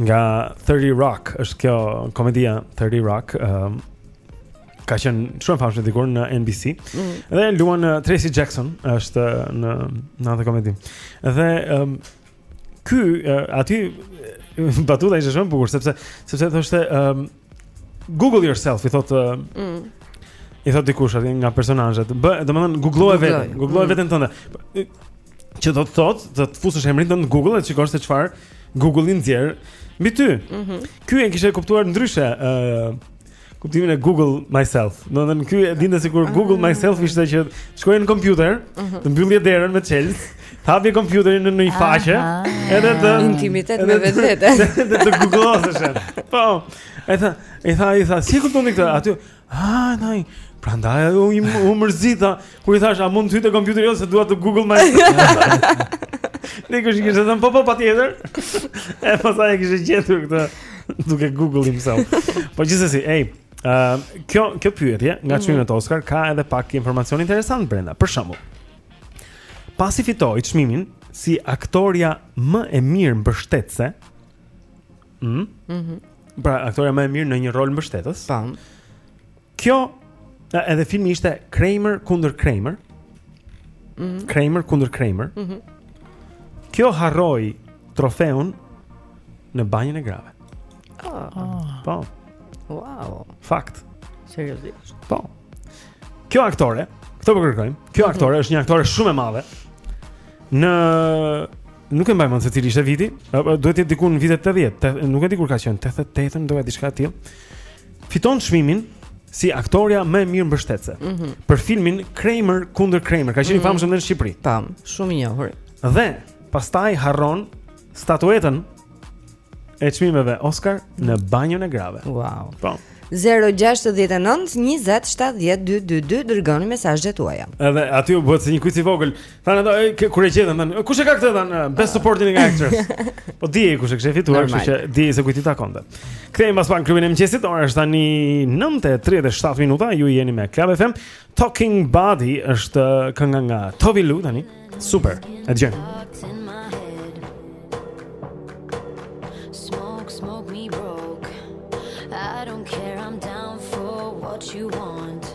nga 30 Rock, është kjo komedia 30 Rock, um, ka qenë shumë e famshme dikur në NBC. Mm. Dhe luan uh, Tracy Jackson, është uh, në në atë komedi. Dhe um, Ky aty batuta ishte shumë e bukur sepse sepse thoshte um, Google yourself i thotë mm. i thotë dikush aty nga personazhet. Bë, domethënë googloje veten, googloje mm. veten tënde. Që do të thotë, të fusësh emrin tënd në Google e të shikosh se çfarë Google-i nxjerr mbi ty. Mm -hmm. Ky e kishte kuptuar ndryshe ë uh, kuptimin e Google myself. Do të thënë ky e dinte sikur ah. Google myself ishte që shkoje në kompjuter, mhm. të mbyllje derën me çelës, të hapje kompjuterin në një faqe, edhe të intimitet me vetvete. Edhe të Google-osesh. Po. Ai tha, ai tha, ai tha, si kuptoni këtë aty? Ah, ndaj. Prandaj u u mërzita, Kur i thashë, a mund të hyj te kompjuteri se dua të Google myself. Dikush kishte thënë po po patjetër. E pastaj e kishte gjetur këtë duke Google himself. Po gjithsesi, ej, ë uh, kjo kjo pyetje nga mhm. çmimet mm -hmm. Oscar ka edhe pak informacion interesant brenda. Për shembull, pasi fitoi çmimin si aktorja më e mirë mbështetëse, ëh, mm -hmm. pra aktorja më e mirë në një rol mbështetës. Tan. Kjo edhe filmi ishte Kramer kundër Kramer. Mm -hmm. Kramer kundër Kramer. Mm -hmm. Kjo harroi trofeun në banjën e grave. Oh. oh. Po. Wow. Fakt. Seriozisht. Po. Kjo aktore, këtë po kërkojmë. Kjo mhm. aktore mm -hmm. është një aktore shumë e madhe. Në nuk e mbaj mend se cili ishte viti, duhet të jetë diku në vitet 80, nuk e di kur ka qenë, 88, apo diçka e tillë. fiton çmimin si aktorja më e mirë mbështetëse mm -hmm. për filmin Kramer kundër Kramer, ka qenë mm -hmm. i famshëm në Shqipëri. Tam, shumë i njohur. Dhe pastaj harron statuetën e çmimeve Oscar në banjën e grave. Wow. Po. 069 20 70 222 dërgoni mesazhet tuaja. Edhe aty bëhet si një kuic i vogël. Thanë ato, e, kur e gjetën, thanë, kush e ka këtë, thanë, best supporting actress. Po dihej kush e kishte fituar, Normal. kështu që dihej se kujt i takonte. Kthehemi pas pak në klubin e mëngjesit, ora është tani 9:37 minuta, ju jeni me Club FM. Talking Body është uh, kënga nga Tove Lo tani. Super. E dëgjojmë. Thoughts in my head. Smoke, smoke me broke. I don't care, I'm down for what you want.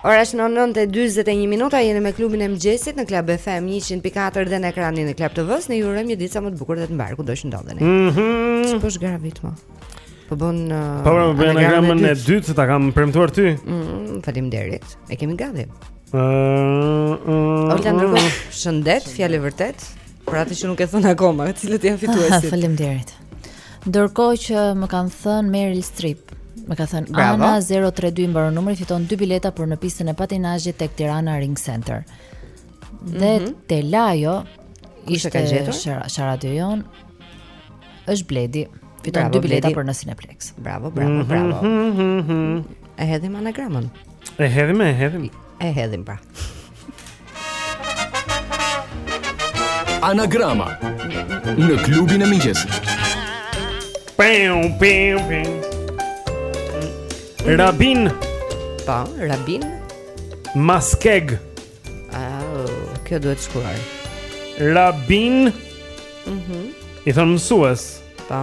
Ora është nëntë e dyzet e një minuta, jeni me klubin e mëngjesit në Club FM 100.4 dhe në ekranin e Club TV-së, ne ju urojmë një ditë sa më të bukur dhe të mbarë, kudo që ndodheni. Mm -hmm. Ç'po zhgarravit more? Po bën uh, Po bën po anagramën e dytë që ta kam premtuar ty. Mm, faleminderit. E kemi gati. Ëh. Uh, uh, Olga ndërkohë, shëndet, fjalë vërtet. Për atë që nuk e thua akoma, cilët janë fituesit. Faleminderit. Ndërkohë që më kanë thënë Meryl Streep, më ka thënë Ana 032 mbaron numri fiton dy bileta për në pistën e patinazhit tek Tirana Ring Center. Dhe mm -hmm. te loja ishte ka gjetur sharadën është Bledi fiton dy bileta për në Cineplexx. Bravo, bravo, mm -hmm. bravo. E hedhim anagramën. E hedhim, e hedhim. E hedhim pra. Anagrama në klubin e mëngjesit. Pim pim pim. Rabin. Po, Rabin. Maskeg. Au, kjo duhet shkruar. Rabin. Mhm. Mm I thonë mësues. Po.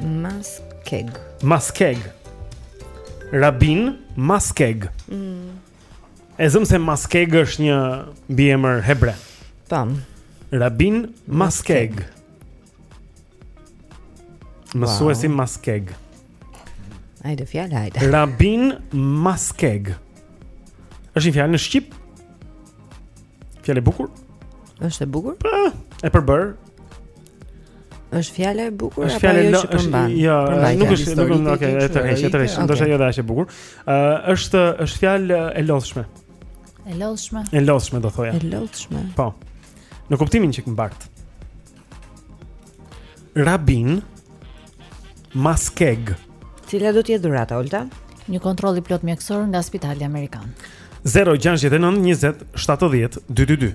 Maskeg. Maskeg. Rabin Maskeg. Mm. E zëmë se Maskeg është një mbiemër hebre. Tam. Rabin Maskeg. Mësuesi wow. Maskeg. Ajde fjalë, ajde. Rabin Maskeg. Është një fjalë në shqip? Fjalë e bukur? Është e bukur? Po, e përbërë. Është fjala e bukur apo ajo që përmban? Jo, nuk është, nuk është, okay, e tërheq, e tërheq. Do të jetë ashtu e bukur. Ë, është është fjalë e lodhshme. E lodhshme. E lodhshme do thoja. E lodhshme. Po. Në kuptimin që mbart. Rabin Maskeg. Cila do të jetë dhurata, Olta? Një kontroll i plotë mjekësor nga Spitali Amerikan. 069 20 70 222.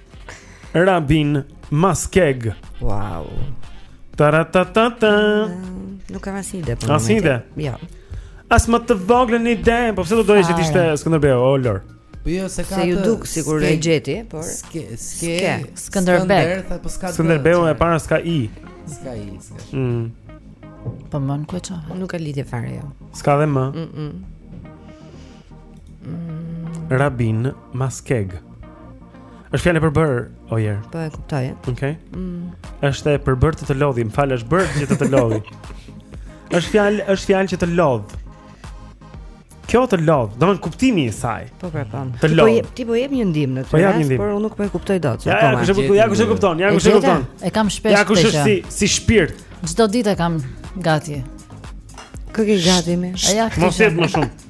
Rabin Maskeg. Wow. Taratatata. Nuk kam asnjë ide. Po asnjë ide. Jo. As më të voglën një ide, po pse do doje që të ishte Skënderbeu, o Lori. Po jo s'e ka. Se iu duk sikur e gjeti, por. Ske, ske, Skënderbeu. Po Skënderbeu e para s'ka i. S'ka i. Mm. Po m-në ku e çon? Nuk ka lidhje fare jo. S'ka dhe më. Mm. -mm. Mm. Rabin Maskeg. Është fjalë e përbërë, ojer. Po e kuptoj. Okej. Okay. Mm. Është e përbërë të të lodhë, më fal, është bërë që të të lodhë. është fjalë, është fjalë që të lodh. Kjo të lodh, domthon kuptimi i saj. Po pra, po. Të lodh. Ti po ti po jep një ndihmë në këtë rast, por unë nuk po e kuptoj dot. Ja, ja, kush e ja, kush e kupton? Ja, kush e kupton? E kam shpesh. Ja, kush është si si shpirt? Çdo ditë e kam gati. Kë ke gati më? Ja, mos jetë më shumë.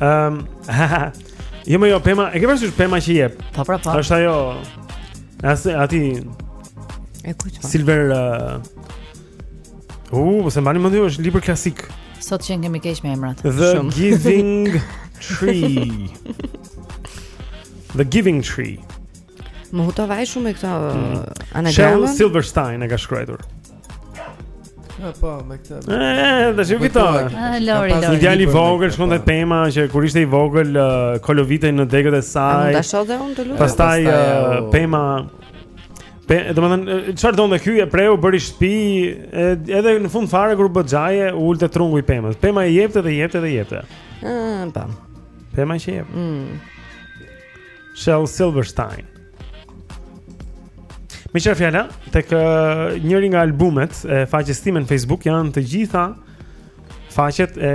Ehm, um, jo më jo pema, e ke parasysh pema që jep? Po pra po. Është ajo. As aty. E kujt? Po? Silver. Uh, U, uh, po s'e mbani mend, është libër klasik. Sot qenkemi keq me emrat. The Shumë. Giving Tree. The Giving Tree. Më hutove shumë me këto hmm. anagramën. Shel Silverstein e ka shkruar. Ja po, me këtë. Ëh, tash e kujtoj. Ah, Lori, Lori. Një djalë i vogël shkon te pema që kur ishte i vogël kolovitej në degët e saj. Ta shoh dhe unë të lutem. Pastaj pema Pe, domethënë çfarë donte ky e preu bëri shtëpi edhe në fund fare kur u bë xhaje u ul te trungu i pemës. Pema i jepte dhe jepte dhe jepte. Ëh, ah, po. Pema që jep. Mm. Shel Silverstein. Meqë ra fjala, tek njëri nga albumet e faqes time në Facebook janë të gjitha faqet e...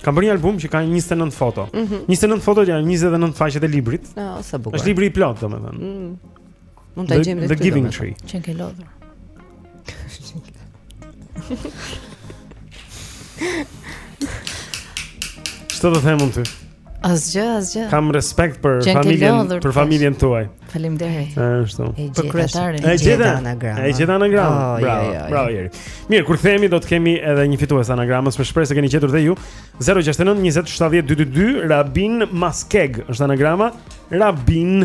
Kam bërë një album që ka 29 foto. Mm -hmm. 29 fotot janë 29 faqet e librit. Oh, sa bukur. Është libri i plotë, domethënë. Mm. Mund ta gjejmë The Giving Tree. Qenke lodhur. Çfarë do të them unë ty? Asgjë, asgjë. Kam respekt për familjen, për familjen tuaj. Faleminderit. Ashtu. Për kryetarin. E gjeta anagramën. E gjeta anagramën. Oh, bravo. Jo, jo, jo. Bravo Jeri. Mirë, kur themi do të kemi edhe një fitues të anagramës, ne shpresojmë se e keni gjetur dhe ju. 069 20 70 222 Rabin Maskeg është anagrama. Rabin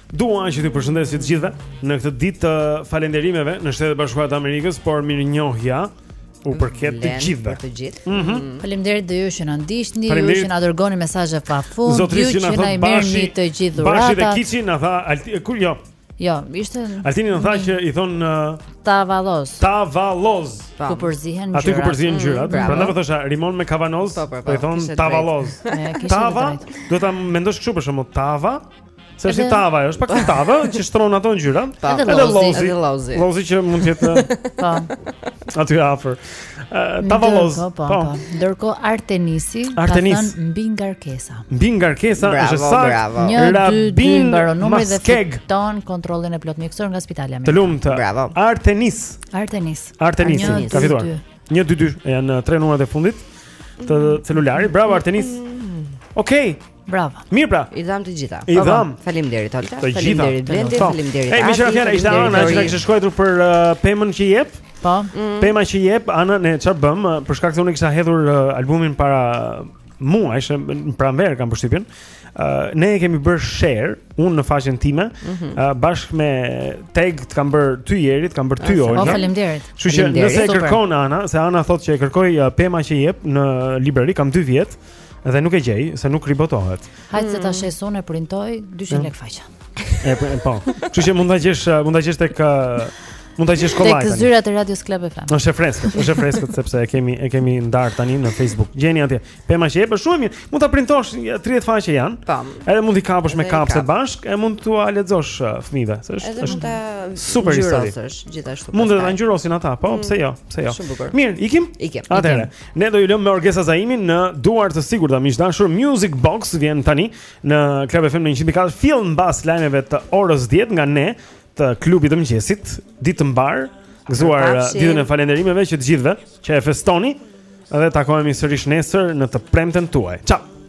Dua që t'ju përshëndes të gjithëve në këtë ditë të falënderimeve në Shtetet e Bashkuara të Amerikës, por mirënjohja u përket të gjithëve. Të gjithë. Mm -hmm. Faleminderit dhe ju që na ndiqni, ju që na dërgoni mesazhe pa fund, ju që na, na merrni të gjithë dhuratat. Bashkë dhe Kiçi na tha, kur jo. Jo, ishte Altini na tha që i thon uh, Tavaloz. Tavaloz. Po. Ku përzihen ngjyrat. Aty ku përzihen mm, ngjyrat. Mm, Prandaj po thosha rimon me kavanoz, po, po, po, po i thon Tavaloz. Tava, do ta mendosh kështu për shembull, Tava Se është tava, është pak si tava që shtron ato ngjyra. Edhe lozi, edhe lozi. Lozi që mund të jetë. Po. Aty afër. Tavaloz. Po, po, po. po. Ndërkohë Artenisi ka thënë mbingarkesa. Mbingarkesa është e saktë. Një dy dy mbaron numri dhe fiton kontrollin e plotë mjekësor nga spitali Amerikan. Të lumtë. Bravo. Artenis. Artenis. Artenis. Ka fituar. 1 2 2 janë tre numrat e fundit të celularit. Bravo Artenis. Mm. Okej, Bravo. Mirë pra. I dham të gjitha. I dham. Faleminderit Olta. Faleminderit Blendi, faleminderit. Ej, meqë ra fjala ishte Ana që na kishte shkruar për uh, pemën që jep. Po. Mm. Pema që jep Ana ne çfarë bëmë? Uh, për shkak se unë e kisha hedhur uh, albumin para muajsh, në pranverë kam përshtypjen. Uh, ne e kemi bërë share unë në faqen time mm -hmm. uh, bashkë me tag të kam bërë ty Jerit, kam bërë ty ah, Olga. Po faleminderit. Kështu që nëse e kërkon Ana, se Ana thotë që e kërkoj uh, pema që jep në librari kam 2 vjet. Dhe nuk e gjej, se nuk ribotohet. Hajde se ta mm. shes unë e printoj 200 mm. lekë faqja. E po, po. Kështu që mund ta gjesh, uh, mund ta gjesh tek uh, mund ta gjesh kollaj. Tek zyrat e Radio Club FM. Është freskët, është freskët sepse e kemi e kemi ndarë tani në Facebook. Gjejeni atje. Pema që jep, shumë mirë. Mund ta printosh 30 faqe janë. Tam. Po. Edhe mund t'i kapësh me kapëse bashkë, e mund t'ua lexosh uh, fëmijëve, se është është super histori. Gjithashtu. Mund të ta ngjyrosin ata, po, mm. pse jo? Pse jo? Mirë, ikim? Ikim. Atëherë. Ne do ju lëmë me Orgesa Zaimin në duar të sigurta miq të dashur. Music Box vjen tani në Club FM 104 fill mbas lajmeve të orës 10 nga ne të klubit të mëngjesit. Ditë të mbarë, gëzuar uh, ditën e falënderimeve që të gjithëve që e festoni dhe takohemi sërish nesër në të premten tuaj. Ciao.